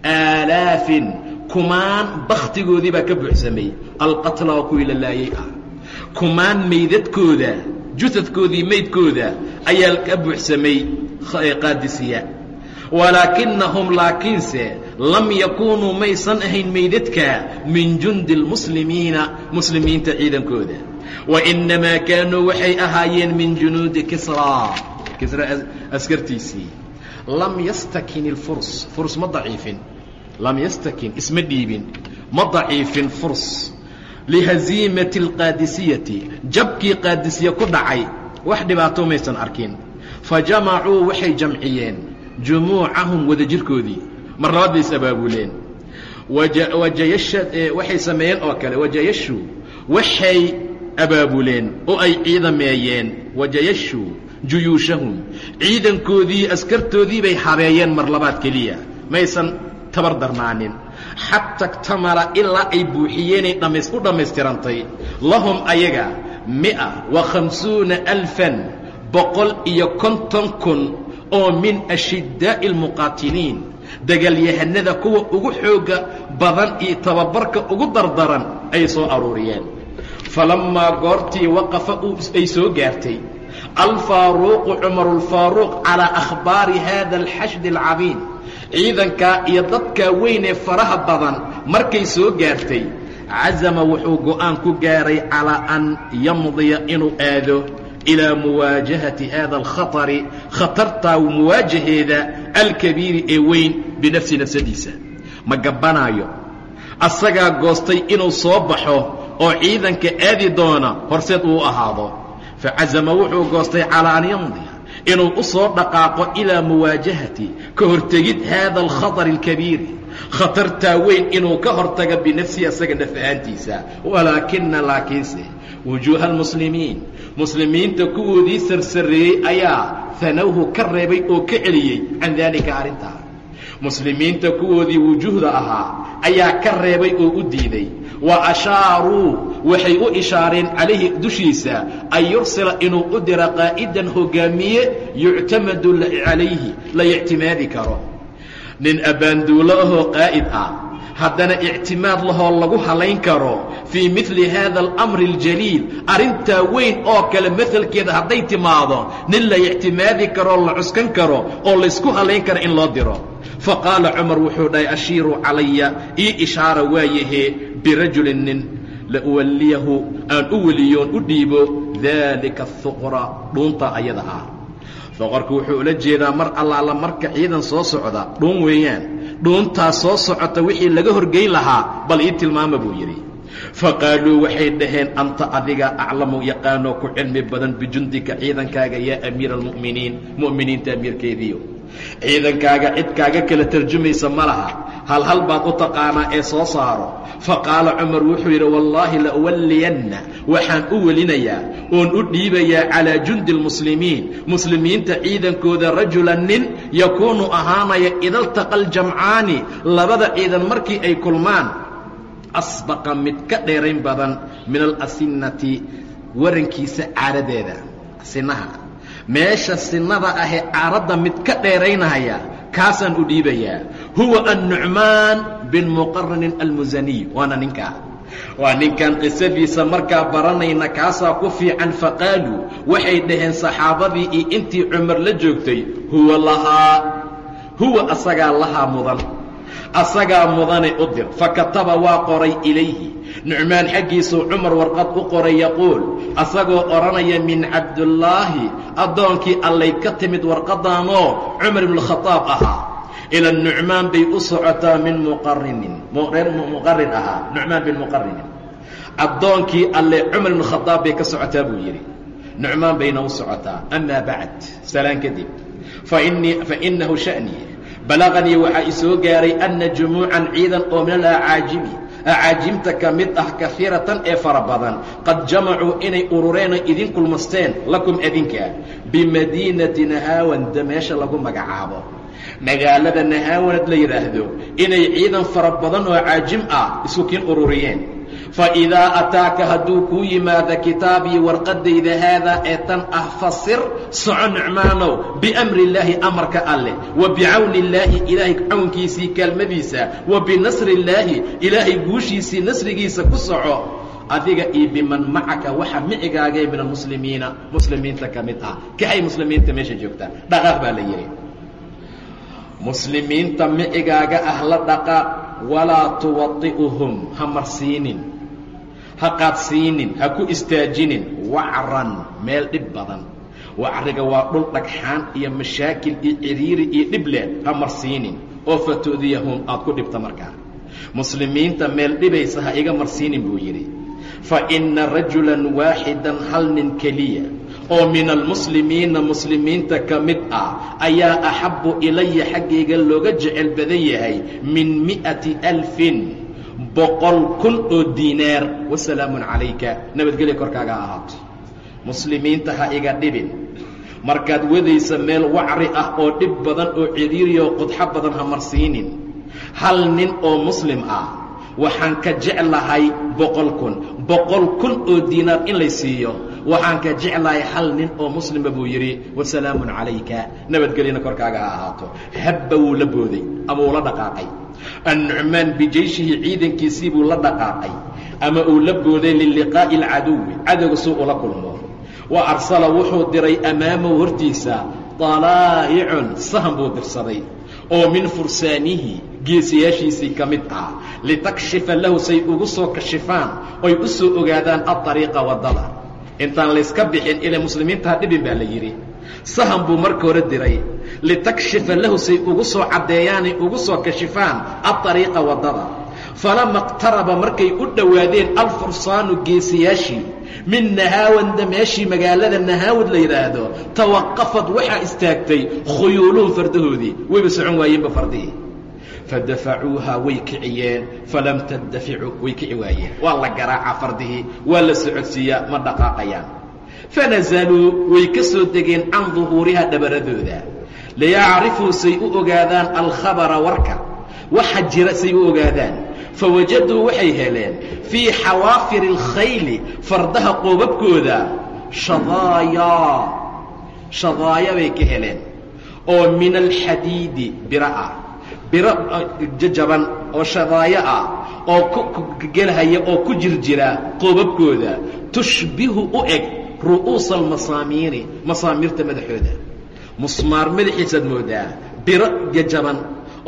aalaafin kumaan bakhtigoodii baa ka buuxsamay. Alqatla oo kuwii la laayey ah. Kumaan meydadkooda juhadkoodii meydkooda ayaa ka buuxsamay qaadisiya. Walaakinahum laakiinse lam yakuunuu maysan ahayn meydadka min jundi lmuslimiina muslimiinta ciidankooda. Wainamaa kaanuu waxay ahaayeen min junuudi kisraa kisra askartiisii. Lam yastakin ilfurs furs ma daciifin lam yastakin isma dhiibin ma daciifin furs lihaziimati alqaadisiyati jabkii qaadisiye ku dhacay wax dhibaato maysan arkin fa jamacuu waxay jamciyeen jumuucahum wadajirkoodii mar labaad bay is abaabuleen waxay sameeyeen oo kale wajayashu waxay abaabuleen oo ay ciidameeyeen wajayashu juyuushahum ciidankoodii askartoodii bay habeeyeen mar labaad keliya maysan tabar darnaanin. Xata iktamala ilaa ay buuxiyeenay dhammays u dhammaystirantay lahum ayaga mi'a wa khamsuuna alfan boqol iyo konton kun oo min ashiddaa'i almuqaatiliin dagaalyahanada kuwa ugu xooga badan iyo tababarka ugu dardaran ayay soo aruuriyeen. Falammaa goortii waqafa ay soo gaartay. Alfaaruuqu cumarulfaaruuq calaa akhbaari hada alxashdi alcadiim ciidankaa iyo dadkaa weyn ee faraha badan markay soo gaartay casama wuxuu go'aan ku gaaray calaa an yamdiya inuu aado ilaa muwaajahati hada alkhatari khatartaa muwaajaheeda alkabiiri ee weyn binafsi nafsadiisa. Ma gabbanaayo asagaa goostay inuu soo baxo oo ciidanka aadi doona horseed uu ahaado. Facazama wuxuu goostay calaa an yamdiya inuu u soo dhaqaaqo ilaa muwaajahati ka hortegid haada alkhatar alkabiiri khatartaa weyn inuu ka hortaga binafsihi asaga naf ahaantiisa walaakina laakiinse wujuuha almuslimiin. Muslimiinta kuwoodii sarsareeyey ayaa hanawhu ka reebay oo ka celiyey can daalika arrintaa. Muslimiinta kuwoodii wujuuhda ahaa ayaa ka reebay oo u diiday wa ashaaruu waxay u ishaareen calayhi dushiisa an yursila inuu u diro qaa'idan hogaamiye yuctamadu calayhi la ictimaadi karo. Nin abbaanduulo ahoo qaa'id ah haddana ictimaad lahoo lagu halayn karo fii midli haada alamri aljaliil arrintaa weyn oo kale maelkeeda hadday timaado nin la ictimaadi karoo la cuskan karo oo laysku halayn karo in loo diro. Faqaala cumar wuxuu dhahay ashiiruu calaya ii ishaara waayahee birajulin nin la uwalliyahu aan u weliyoon u dhiibo daalika ahuqra dhuunta ayada ah. Foqorku wuxuu ula jeedaa mar allaala marka ciidan soo socda dhuun weeyaan dhuuntaas soo socota wixii laga horgeyn lahaa bal ii tilmaama buu yidhi. Faqaaluu waxay dhaheen anta adiga aclamu yaqaanoo ku cilmi badan bijundika ciidankaaga yaa amiira almu'miniin mu'miniinta amiirkeediio ciidankaaga cid kaaga kala tarjumaysa ma laha. Hal hal baad u taqaanaa ee soo saaro. Fa qaala cumar wuxuu yidhi wallaahi la uwalliyanna. Waxaan u welinayaa oon u dhiibayaa calaa jundi lmuslimiin muslimiinta ciidankooda rajulan nin yakuunu ahaanaya idaltaqa aljamcaani labada ciidan markii ay kulmaan asbaqa mid ka dheerayn badan min alasinnati warankiisa caaradeeda sinaha meesha sinada ahee caaradda mid ka dheeraynahaya kaasaan u dhiibayaa. Huwa annucmaan bin muqarinin almusaniy waana ninkaa waa ninkan qisadiisa markaa baranayna kaasaa ku fiican faqaaluu waxay dhaheen saxaabadii iyo intii cumar la joogtay huwa lahaa huwa asagaa lahaa mudan asagaa mudane u dir fakataba waa qoray ilayhi nucmaan xaggiisuu cumar warqad u qoray yaquul asagoo odhanaya min cabdullaahi addoonkii allay ka timid warqadaanoo cumar ibnukhadaab ahaa. Ila nucmaan bay u socotaa min muqarinin reer muqarin ahaa nucmaan bin muqarinin addoonkii alle cumar ibnu khadaab bay ka socotaa buu yidhi. Nucmaan bayna u socotaa amaa bacd salaan kadib fainii fainahu sha'nii balaqanii waxaa i soo gaaray anna jumuucan ciidan oo min alacaajibi acaajimta ka mid ah kafiiratan ee fara badan qad jamacuu inay urureen oo idin kulmasteen lakum adinka bimadiinati nahaawanda meesha lagu magacaabo magaalada nahaawanad la yidhaahdo inay ciidan fara badan oo caajim ah isku kin ururiyeen faidaa ataaka hadduu kuu yimaado kitaabii warqadayda haadaa ee tan ah fasir soco nucmaanow biamri illaahi amarka alleh wa bicawni illaahi ilaahay cawnkiisii kaalmadiisa wa binasri illaahi ilaahay guushiisii nasrigiisa ku soco adiga iyo biman macaka waxa micigaagee min almuslimiina muslimiinta ka mid ah kaxay muslimiinta meesha joogtaa dhaqaaq baa la yidhi muslimiinta micigaaga ah la dhaqaaq walaa tuwadi'uhum ha marsiinin ha qaadsiinin ha ku istaajinin. Wacran meel dhib badan. Wacriga waa dhul dhagxaan iyo mashaakil iyo ciriiri iyo dhib leh. Ha marsiinin. Oo fatu'diyahum aad ku dhibta markaa. Muslimiinta meel dhibaysa ha iga marsiinin buu yidhi. Fa inna rajulan waaxidan hal nin keliya oo min almuslimiina muslimiinta ka mid ah ayaa axabbu ilaya xaggayga looga jecel badan yahay min mi'ati alfin boqol kun oo diinaar. Wasalaamun calayka. Nabadgelya korkaaga ha ahaato muslimiinta ha iga dhibin. Markaad wadaysa meel wacri ah oo dhib badan oo ciriiriyo qudxo badan ha marsiinin. Hal nin oo muslim ah waxaan ka jeclahay boqol kun. Boqol kun oo diinaar in lay siiyo waxaan ka jeclahay hal nin oo muslima buu yidhi wasalaamun calayka. Nabadgelyana korkaaga ha ahaato. Habba wuu la booday ama wuu la dhaqaaqay annucmaan bijayshihi ciidankiisii buu la dhaqaaqay ama uu la booday liliqaa'i alcaduwi cadowga suu ula kulmo. Wa arsala wuxuu diray amaamahu hortiisa talaa'icun sahan buu dirsaday oo min fursaanihi geesiyaashiisii ka mid ah. Litakshifa lahu say ugu soo kashifaan oy u soo ogaadaan aariiqa waddada. Intaan layska bixin ilay muslimiintaa dhibin baa la yidhi sahan buu marka hore diray litakshifa lahu say ugu soo caddeeyaanay ugu soo kashifaan aariiqa waddada. Falama اqtaraba markay u dhowaadeen alfursaanu geesiyaashii. Min nahaawanda meeshii magaalada nahaawad la yidhaahdo tawaqafad waxaa istaagtay khuyuuluhum fardahoodii. Wayba socon waayeenba fardihii. Fadafacuuha way kiciyeen. Falam tadaficu way kici waayeen. Waa la garaacaa fardihii waa la socodsiiyaa ma dhaqaaqayaan fanazaluu way ka soo degeen can duhuuriha dhabaradooda liyacrifuu say u ogaadaan alkhabara warka. Waxa jira say u ogaadaan. Fawajaduu waxay heleen fii xawaafiri اlkhayli fardaha qoobabkooda. Shadaayaa. Shadaaya bay ka heleen. Oo min alxadiidi biro ah. Biro jajaban oo shadaayo ah. Oo kugelhaya oo ku jir jira qoobabkooda. Tushbihu u eg ru'uusa almasaamiiri masaamiirta madaxooda. Musmaar madaxiisaad moodaa biro jajaban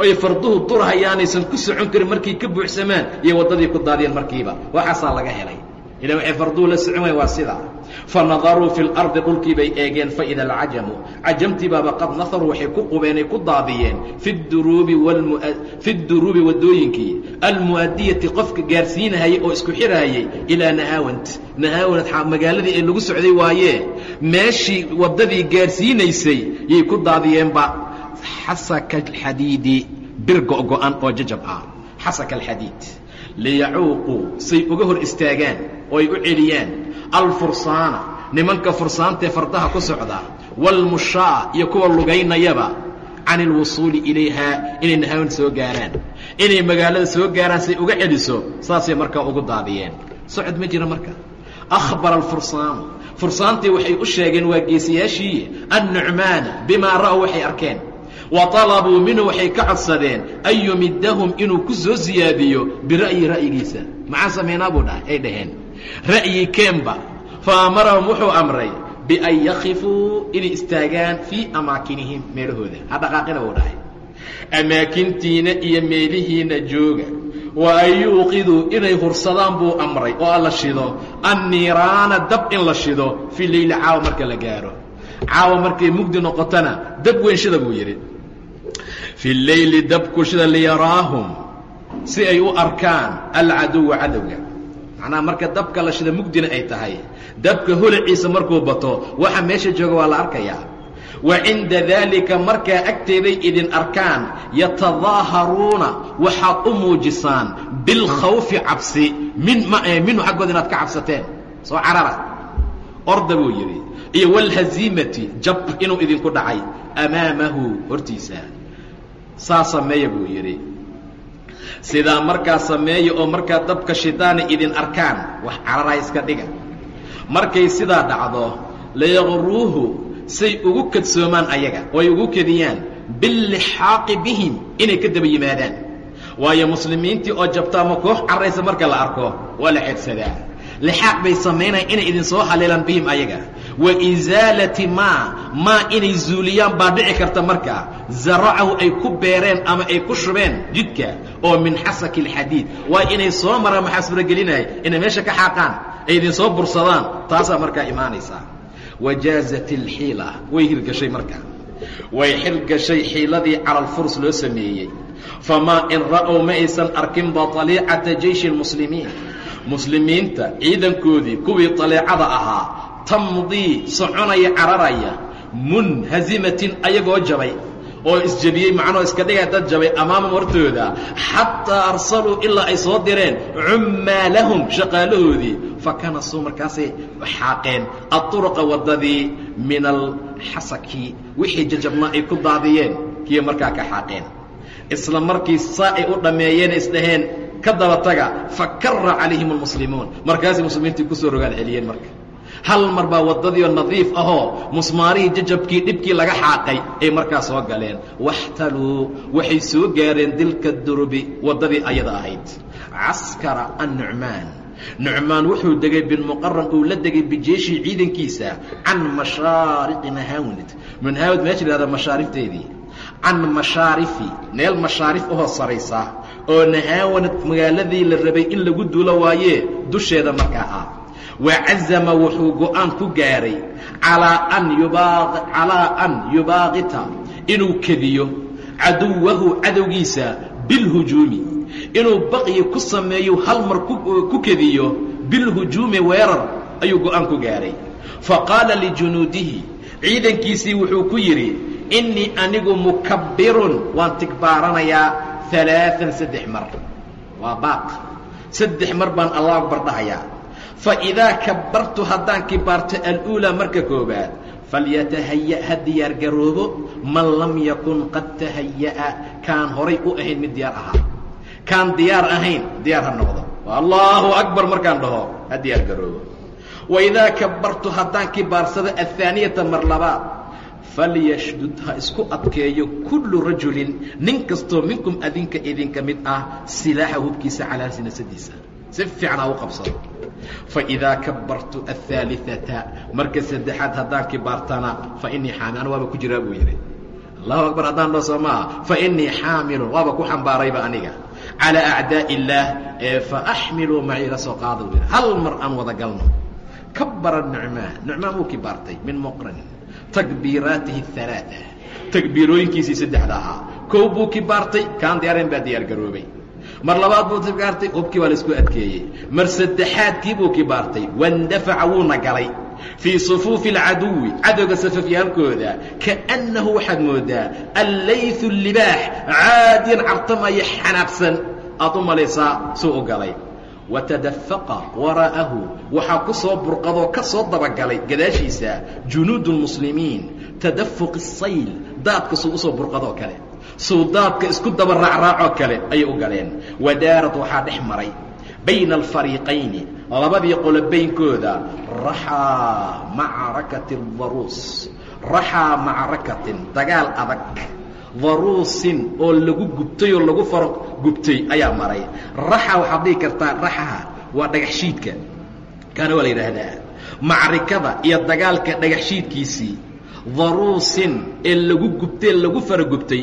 oy farduhu durhayaanaysan ku socon karin markay ka buuxsamaan iyo waddadii ku daadiyeen markiiba. Waxaasaa laga helay. Ila waxay farduhu la socon wayen waa sidaa fanadaruu fi lardi dhulkii bay eegeen faida alcajamu cajamtii baaba qad naharuu waxay ku qubeenay ku daadiyeen fi duruubi waddooyinkii almu'adiyati qofka gaarsiinahayay oo isku xirahayay ilaa nahaawant nahaawant magaaladii ee lagu socday waayee meeshii waddadii gaarsiinaysay yay ku daadiyeenba xasaka alxadiidi bir go'go'an oo jajab ah xasaka alxadiid liyacuuquu say uga hor istaagaan oo ay u celiyaan alfursaana. Nimanka fursaantaee fardaha ku socda waalmushaa iyo kuwa lugaynayaba can ilwusuuli ilayhaa inay nahawan soo gaaraan. Inay magaalada soo gaaraan say uga celiso saasay markaa ugu daadiyeen. Socod ma jira marka. Akhbara alfursaanu. Fursaantii waxay u sheegeen waa geesayaashii annucmaana bimaa ra'w waxay arkeen. Wa طalabuu minhu waxay ka codsadeen an yumidahum inuu ku soo siyaadiyo bira'yi ra'yigiisa maxaa samaynaa buu dhahay ay dhaheen ra'yi keenba fa amarahum wuxuu amray bian yakifuu inay istaagaan fii amaakinihim meelahooda. Ha dhaqaaqina buu dhahay. Amaakintiina iyo meelihiina jooga. Wa an yuuqiduu inay hursadaan buu amray oo alla shido. Anniiraana dab in la shido fi leyli caawa marka la gaaro. Caawa markay mugdi noqotona dab weyn shida buu yidhi. Fi leyli dabku shida liyaraahum si ay u arkaan alcaduwa cadowga macnaha marka dabka la shida mugdina ay tahay. Dabka holaciisa markuu bato waxa meesha jooga waa la arkayaa. Wa cinda daalika markaa agteeday idin arkaan yatadaaharuuna waxaad u muujisaan bilkhawfi cabsi min minhu xaggooda inaad ka cabsateen. Soo carara. Orda buu yidhi. Iyo wاlhaziimati jab inuu idinku dhacay. Amaamahu hortiisa. Saa sameeya buu yidhi sidaa markaa sameeya oo markaa dabka shidaana idin arkaan wax carara iska dhiga. Markay sidaa dhacdo layaqruuhu say ugu kadsoomaan ayaga oo ay ugu kediyaan billixaaqi bihim inay ka daba yimaadaan. Waayo muslimiintii oo jabta ama koox carraysa marka la arko waa la xedsadaa lixaaq bay samaynayan inay idin soo haleelaan bihim ayaga wa isaalati maa maa inay zuuliyaan baa dhici karta markaa zaracahu ay ku beereen ama ay ku shubeen jidka oo min xasaki alxadiid waa inay soo maraan maxaa suuragelinaya inay meesha ka xaaqaan ay idin soo bursadaan taasaa markaa imaanaysaa wajaazat alxiila way hirgashay marka way xilgashay xiiladii cala alfurs loo sameeyey famaa in ra'ow ma aysan arkinba طaliicata jeyshi اlmuslimiin muslimiinta ciidankoodii kuwii طaliicada ahaa tamdii soconaya cararaya munhazimatin ayagoo jabay oo isjebiyey macnoo iska dhigaya dad jabay amaamam hortooda xataa arsaluu ilaa ay soo direen cummaalahum shaqaalahoodii fakanasuu markaasay xaaqeen aطuruqa waddadii min alxasaki wixii jajabnaa ay ku daadiyeen kiyo markaa ka xaaqeen. Isla markii saa ay u dhammeeyeen isdhaheen ka daba taga fakara calayhim almuslimuun. Markaasay muslimiintii ku soo rogaan celiyeen marka. Hal mar baa waddadiioo nadiif ahoo musmaarihii jajabkii dhibkii laga xaaqay ay markaa soo galeen. Waxtaluu waxay soo gaareen dilka durubi waddadii ayada ahayd. Caskara annucmaan. Nucmaan wuxuu degay bilmuqaran uu la degay bijeeshii ciidankiisa can mashaariqi nahawnid manhaawid meesha lahahda mashaarifteedii can mashaarifi meel mashaarif ahoo saraysa oo nahaawanad magaaladii la rabay in lagu duulo waayee dusheeda markaa ah wacazama wuxuu go'aan ku gaaray calaa an calaa an yubaaqita inuu kediyo caduwahu cadowgiisa bilhujuumi. Inuu baqyi ku sameeyo hal mar ku kediyo bilhujuumi weerar ayuu go'aan ku gaaray. Faqaala lijunuudihi ciidankiisii wuxuu ku yidhi innii anigu mukabbirun waan tigbaaranayaa alaaan saddex mar waa baaq. saddex mar baan allah akbar dhahayaa. fa idaa kabbartu haddaan kibaarto aluulaa marka koobaad falyatahaya' ha diyaargaroobo man lam yakun qad tahaya'a kaan horay u ahayn mid diyaar ahaa. kaan diyaar ahayn diyaar ha noqdo. allaahu akbar markaan dhaho ha diyaargaroobo wa idaa kabbartu haddaan kibaarsado ahaaniyata mar labaad falyashdud ha isku adkeeyo kullu rajulin nin kastoo minkum adinka idinka mid ah silaaxa hubkiisa calaa sinasadiisa. Si fiican ha u qabsado. Faidaa kabbartu ahaaliata marka saddexaad haddaan kibaartana fa inii xaamil ana waaba ku jiraa buu yidhi. Allahu akbar haddaan dhoo soo maaha fa inii xaamilun waaba ku xambaarayba aniga. Calaa acdaa illaah ee fa axmiluu maci ila soo qaada hal mar aan wada galno. Kabara nucmaan nucmaan wuu kibaartay min muqranin takbiiraatihi alaaaa takbiirooyinkiisii saddexda ahaa kow buu kibaartay kaan diyaareen baa diyaar mar labaad buu kibaartay hubkii waa la isku adkeeyey mar saddexaadkii buu kibaartay wandafaca wuuna galay fii sufuufi alcaduwi cadowga safafyaalkooda kaannahu waxaad moodaa allaytu libaax caadiyan cartamaya xanaaqsan aad u malaysaa suu u galay watadafaqa waraa'ahu waxaa ku soo burqadoo ka soo dabagalay gadaashiisa junuudu lmuslimiin tadafuqi sayl daadka suu u soo burqadoo kale. Suu daadka isku daba raacraacoo kale ayay u galeen. Wadaarad waxaa dhex maray bayna alfariiqayni labadii qolo baynkooda raxaa macrakati daruus raxaa macrakatin dagaal adag daruusin oo lagu gubtay oo lagu faro gubtay ayaa maray. Raxa waxaad dhihi kartaa raxaha waa dhagaxshiidka. Kaana waa la yidhaahdaa. Macrikada iyo dagaalka dhagaxshiidkiisii daruusin ee lagu gubtay lagu faragubtay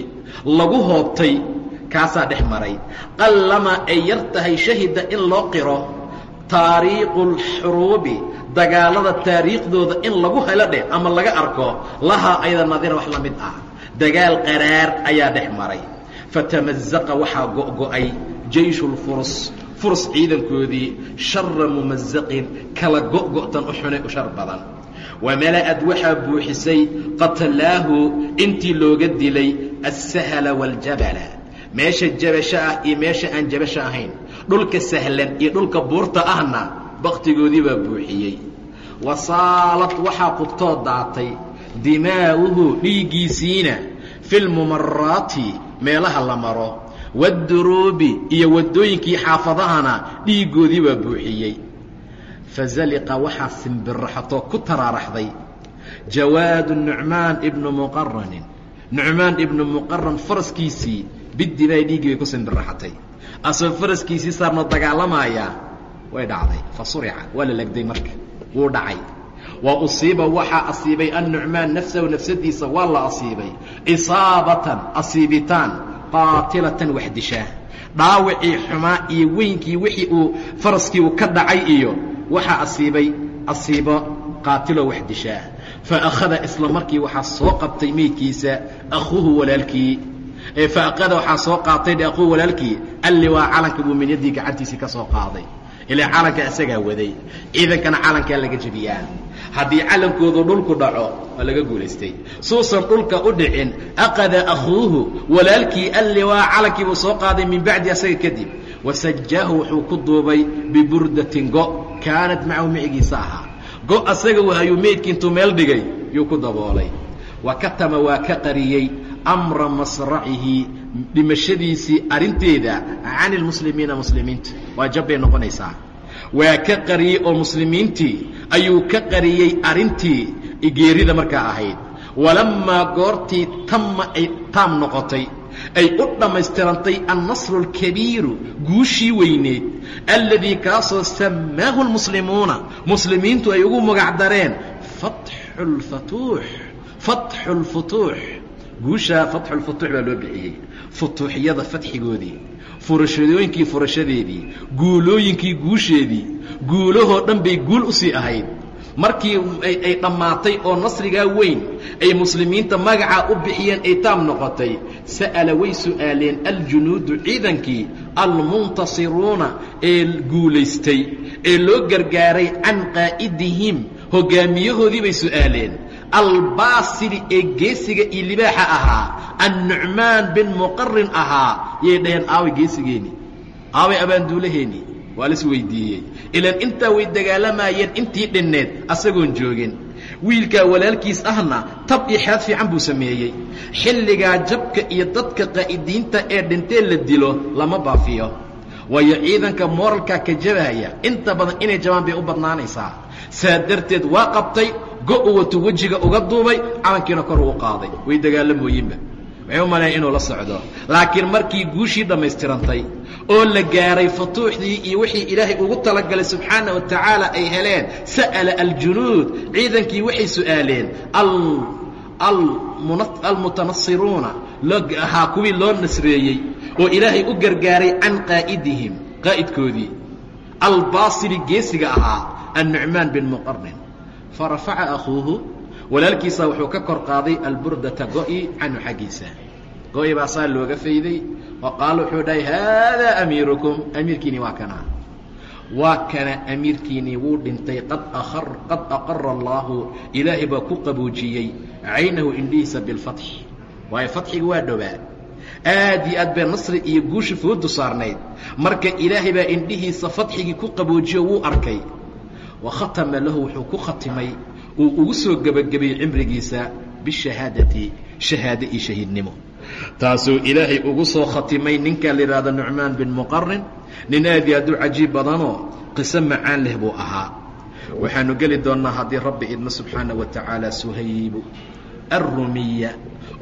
lagu hoobtay kaasaa dhex maray. Qallama ay yar tahay shahida in loo qiro taariikhu اlxuruubi dagaalada taariikhdooda in lagu helo dheh ama laga arko lahaa ayada nadira wax la mid ah dagaal qaraar ayaa dhex maray. Fatamazaqa waxaa go'go'ay jayshu lfurus furus ciidankoodii shara mumazaqin kala go'go'tan u xunay u shar badan. Wamala'ad waxaa buuxisay qatlaahu intii looga dilay alsahla waaljabala meesha jabasho ah iyo meesha aan jabasho ahayn. Dhulka sahlan iyo dhulka buurta ahna bakhtigoodii baa buuxiyey. Wasaalad waxaa qubtoo daatay dimaa'uhu dhiiggiisiina fi lmumaraati meelaha la maro waadduruubi iyo waddooyinkii xaafadahana dhiiggoodii baa buuxiyey. Fazaliqa waxaa simbiraxatoo ku taraaraxday. Jawaadu nucmaan ibnu muqaranin nucmaan ibnu muqaran faraskiisii bidimaay dhiiggii bay ku simbiraxatay asoo faraskiisii saarno dagaalamaaya way dhacday. Fa surica waa la legday marka wuu dhacay wa usiiba waxaa asiibay annucmaan nafsahu nafsadiisa waa la asiibay. Isaabatan asiibitaan qaatilatan wax dishaa dhaawacii xumaa iyo weynkii wixii uu faraskii uu ka dhacay iyo waxaa asiibay asiibo qaatiloo wax fa akhada isla markii waxaa soo qabtay meydkiisa akhuuhu walaalkii. Fa akhada waxaa soo qaatay akhuuhu walaalkii alliwaa calanka buu gacantiisii ka soo qaaday ilaa calanka isagaa waday. Ciidankana calankaa laga jebiyaa haddii calankoodu dhulku dhaco waa laga guulaystay. Suusan dhulka u dhicin aqada akhuuhu walaalkii alliwaa calankii buu soo qaaday min bacdi asaga kadib. Wasajaahu wuxuu ku duubay biburdatin go kaanat macahu micigiisa ahaa. Go asaga wahayuu meydkii intuu meel dhigay yuu ku daboolay. Wa katama waa ka qariyey amra masracihi dhimashadiisii arrinteeda can ilmuslimiina muslimiinta. Waa jabbay noqonaysaa. Waa ka qariyey oo muslimiintii ayuu ka qariyey arrintii geerida markaa ahayd. Walammaa goortii tamma ay taam noqotay ay u dhammaystirantay annasru alkabiiru guushii weyneed alladii kaasoo sammaahu lmuslimuuna muslimiintu ay ugu magac dareen fatxu lfatuux fatxu lfutuux guushaa fatxu lfutuux baa loo bixiyey. Futuuxyada fatxigoodii furashadooyinkii furashadeedii guulooyinkii guusheedii guulahoo dhan bay guul u sii ahayd. Markii ay dhammaatay oo nasrigaa weyn ay muslimiinta magacaa u bixiyeen ay taam noqotay sa'ala way su'aaleen aljunuudu ciidankii almuntasiruuna ee guulaystay ee loo gargaaray can qaa'idihim hoggaamiyahoodii bay su'aaleen albaasili ee geesiga iyo libaaxa ahaa annucmaan bin muqarin ahaa yay dhaheen aaway geesigeeni aaway abaanduulaheeni waa las weydiiyey. Ilaan intaa way dagaalamayeen intii dhinneed asagoon joogin. Wiilkaa walaalkiis ahna tab iyo xead fiican buu sameeyey. Xilligaa jabka iyo dadka qaa'idiinta ee dhintee la dilo lama baafiyo. Waayo ciidanka mooralkaa ka jabaya inta badan inay jabaan bay u badnaanaysaa. Saa darteed waa qabtay go-u watu wejiga uga duubay calankiina kor uu qaaday. Way dagaalamooyinba waxay u malayan inuu la socdo? Laakiin markii guushii dhammaystirantay oo la gaaray futuuxdii iyo wixii ilaahay ugu talagalay subxaana wa ay heleen sa'ala aljunuud ciidankii waxay su'aaleen almutanasiruuna ahaa kuwii loo nasreeyey oo ilaahay u gargaaray can qaa'idihim qaa'idkoodii. Albaasili geesiga ahaa annucmaan bin muqarnin farafaca akhuuhu walaalkiisa wuxuu ka kor qaaday alburdata go'i canhu xaggiisa. Go'i baa saa looga fayday wa qaala wuxuu dhahay haadaa amiirukum amiirkiini waa kana. Waa kana amiirkiinii wuu dhintay qad qad aqara allaahu ilaahay baa ku qaboojiyey caynahu indhihiisa bilfatxi waayo fatxiga waa dhowaa. Aad iyo aad bay nasri iyo guusha foodu saarnayd. Marka ilaahay baa indhihiisa fatxigii ku qaboojiyo wuu arkay wa khatama lahu wuxuu ku khatimay uu ugu soo gebagabayey cimrigiisa bishahaadati shahaade iyo shahiidnimo taasuu ilaahay ugu soo khatimay ninka la yidhaahdo nucmaan bin muqarin nin aad iyo aad u cajiib badanoo qiso macaan leh buu ahaa waxaanu geli doonnaa haddii rabbi idmo subxaana wa tacaala suhaybu arrumiya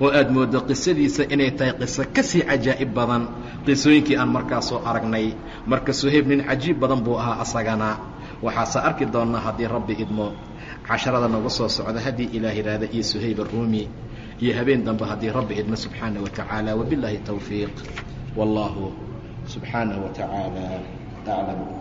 oo aad mooddo qisadiisa inay tahay qiso ka sii cajaa'ib badan qisooyinkii aan markaa soo aragnay marka suhayb nin cajiib badan buu ahaa asagana waxaase arki doonnaa haddii rabbi idmo casharada nagu soo socda haddii ilaah yidhaahda iyo suhayb arruumi iyo habeen dambe haddii rabbi idmo subxaana wa tacaala wabilaahi towfiiq wallaahu subxaanahu wa tacaala aclam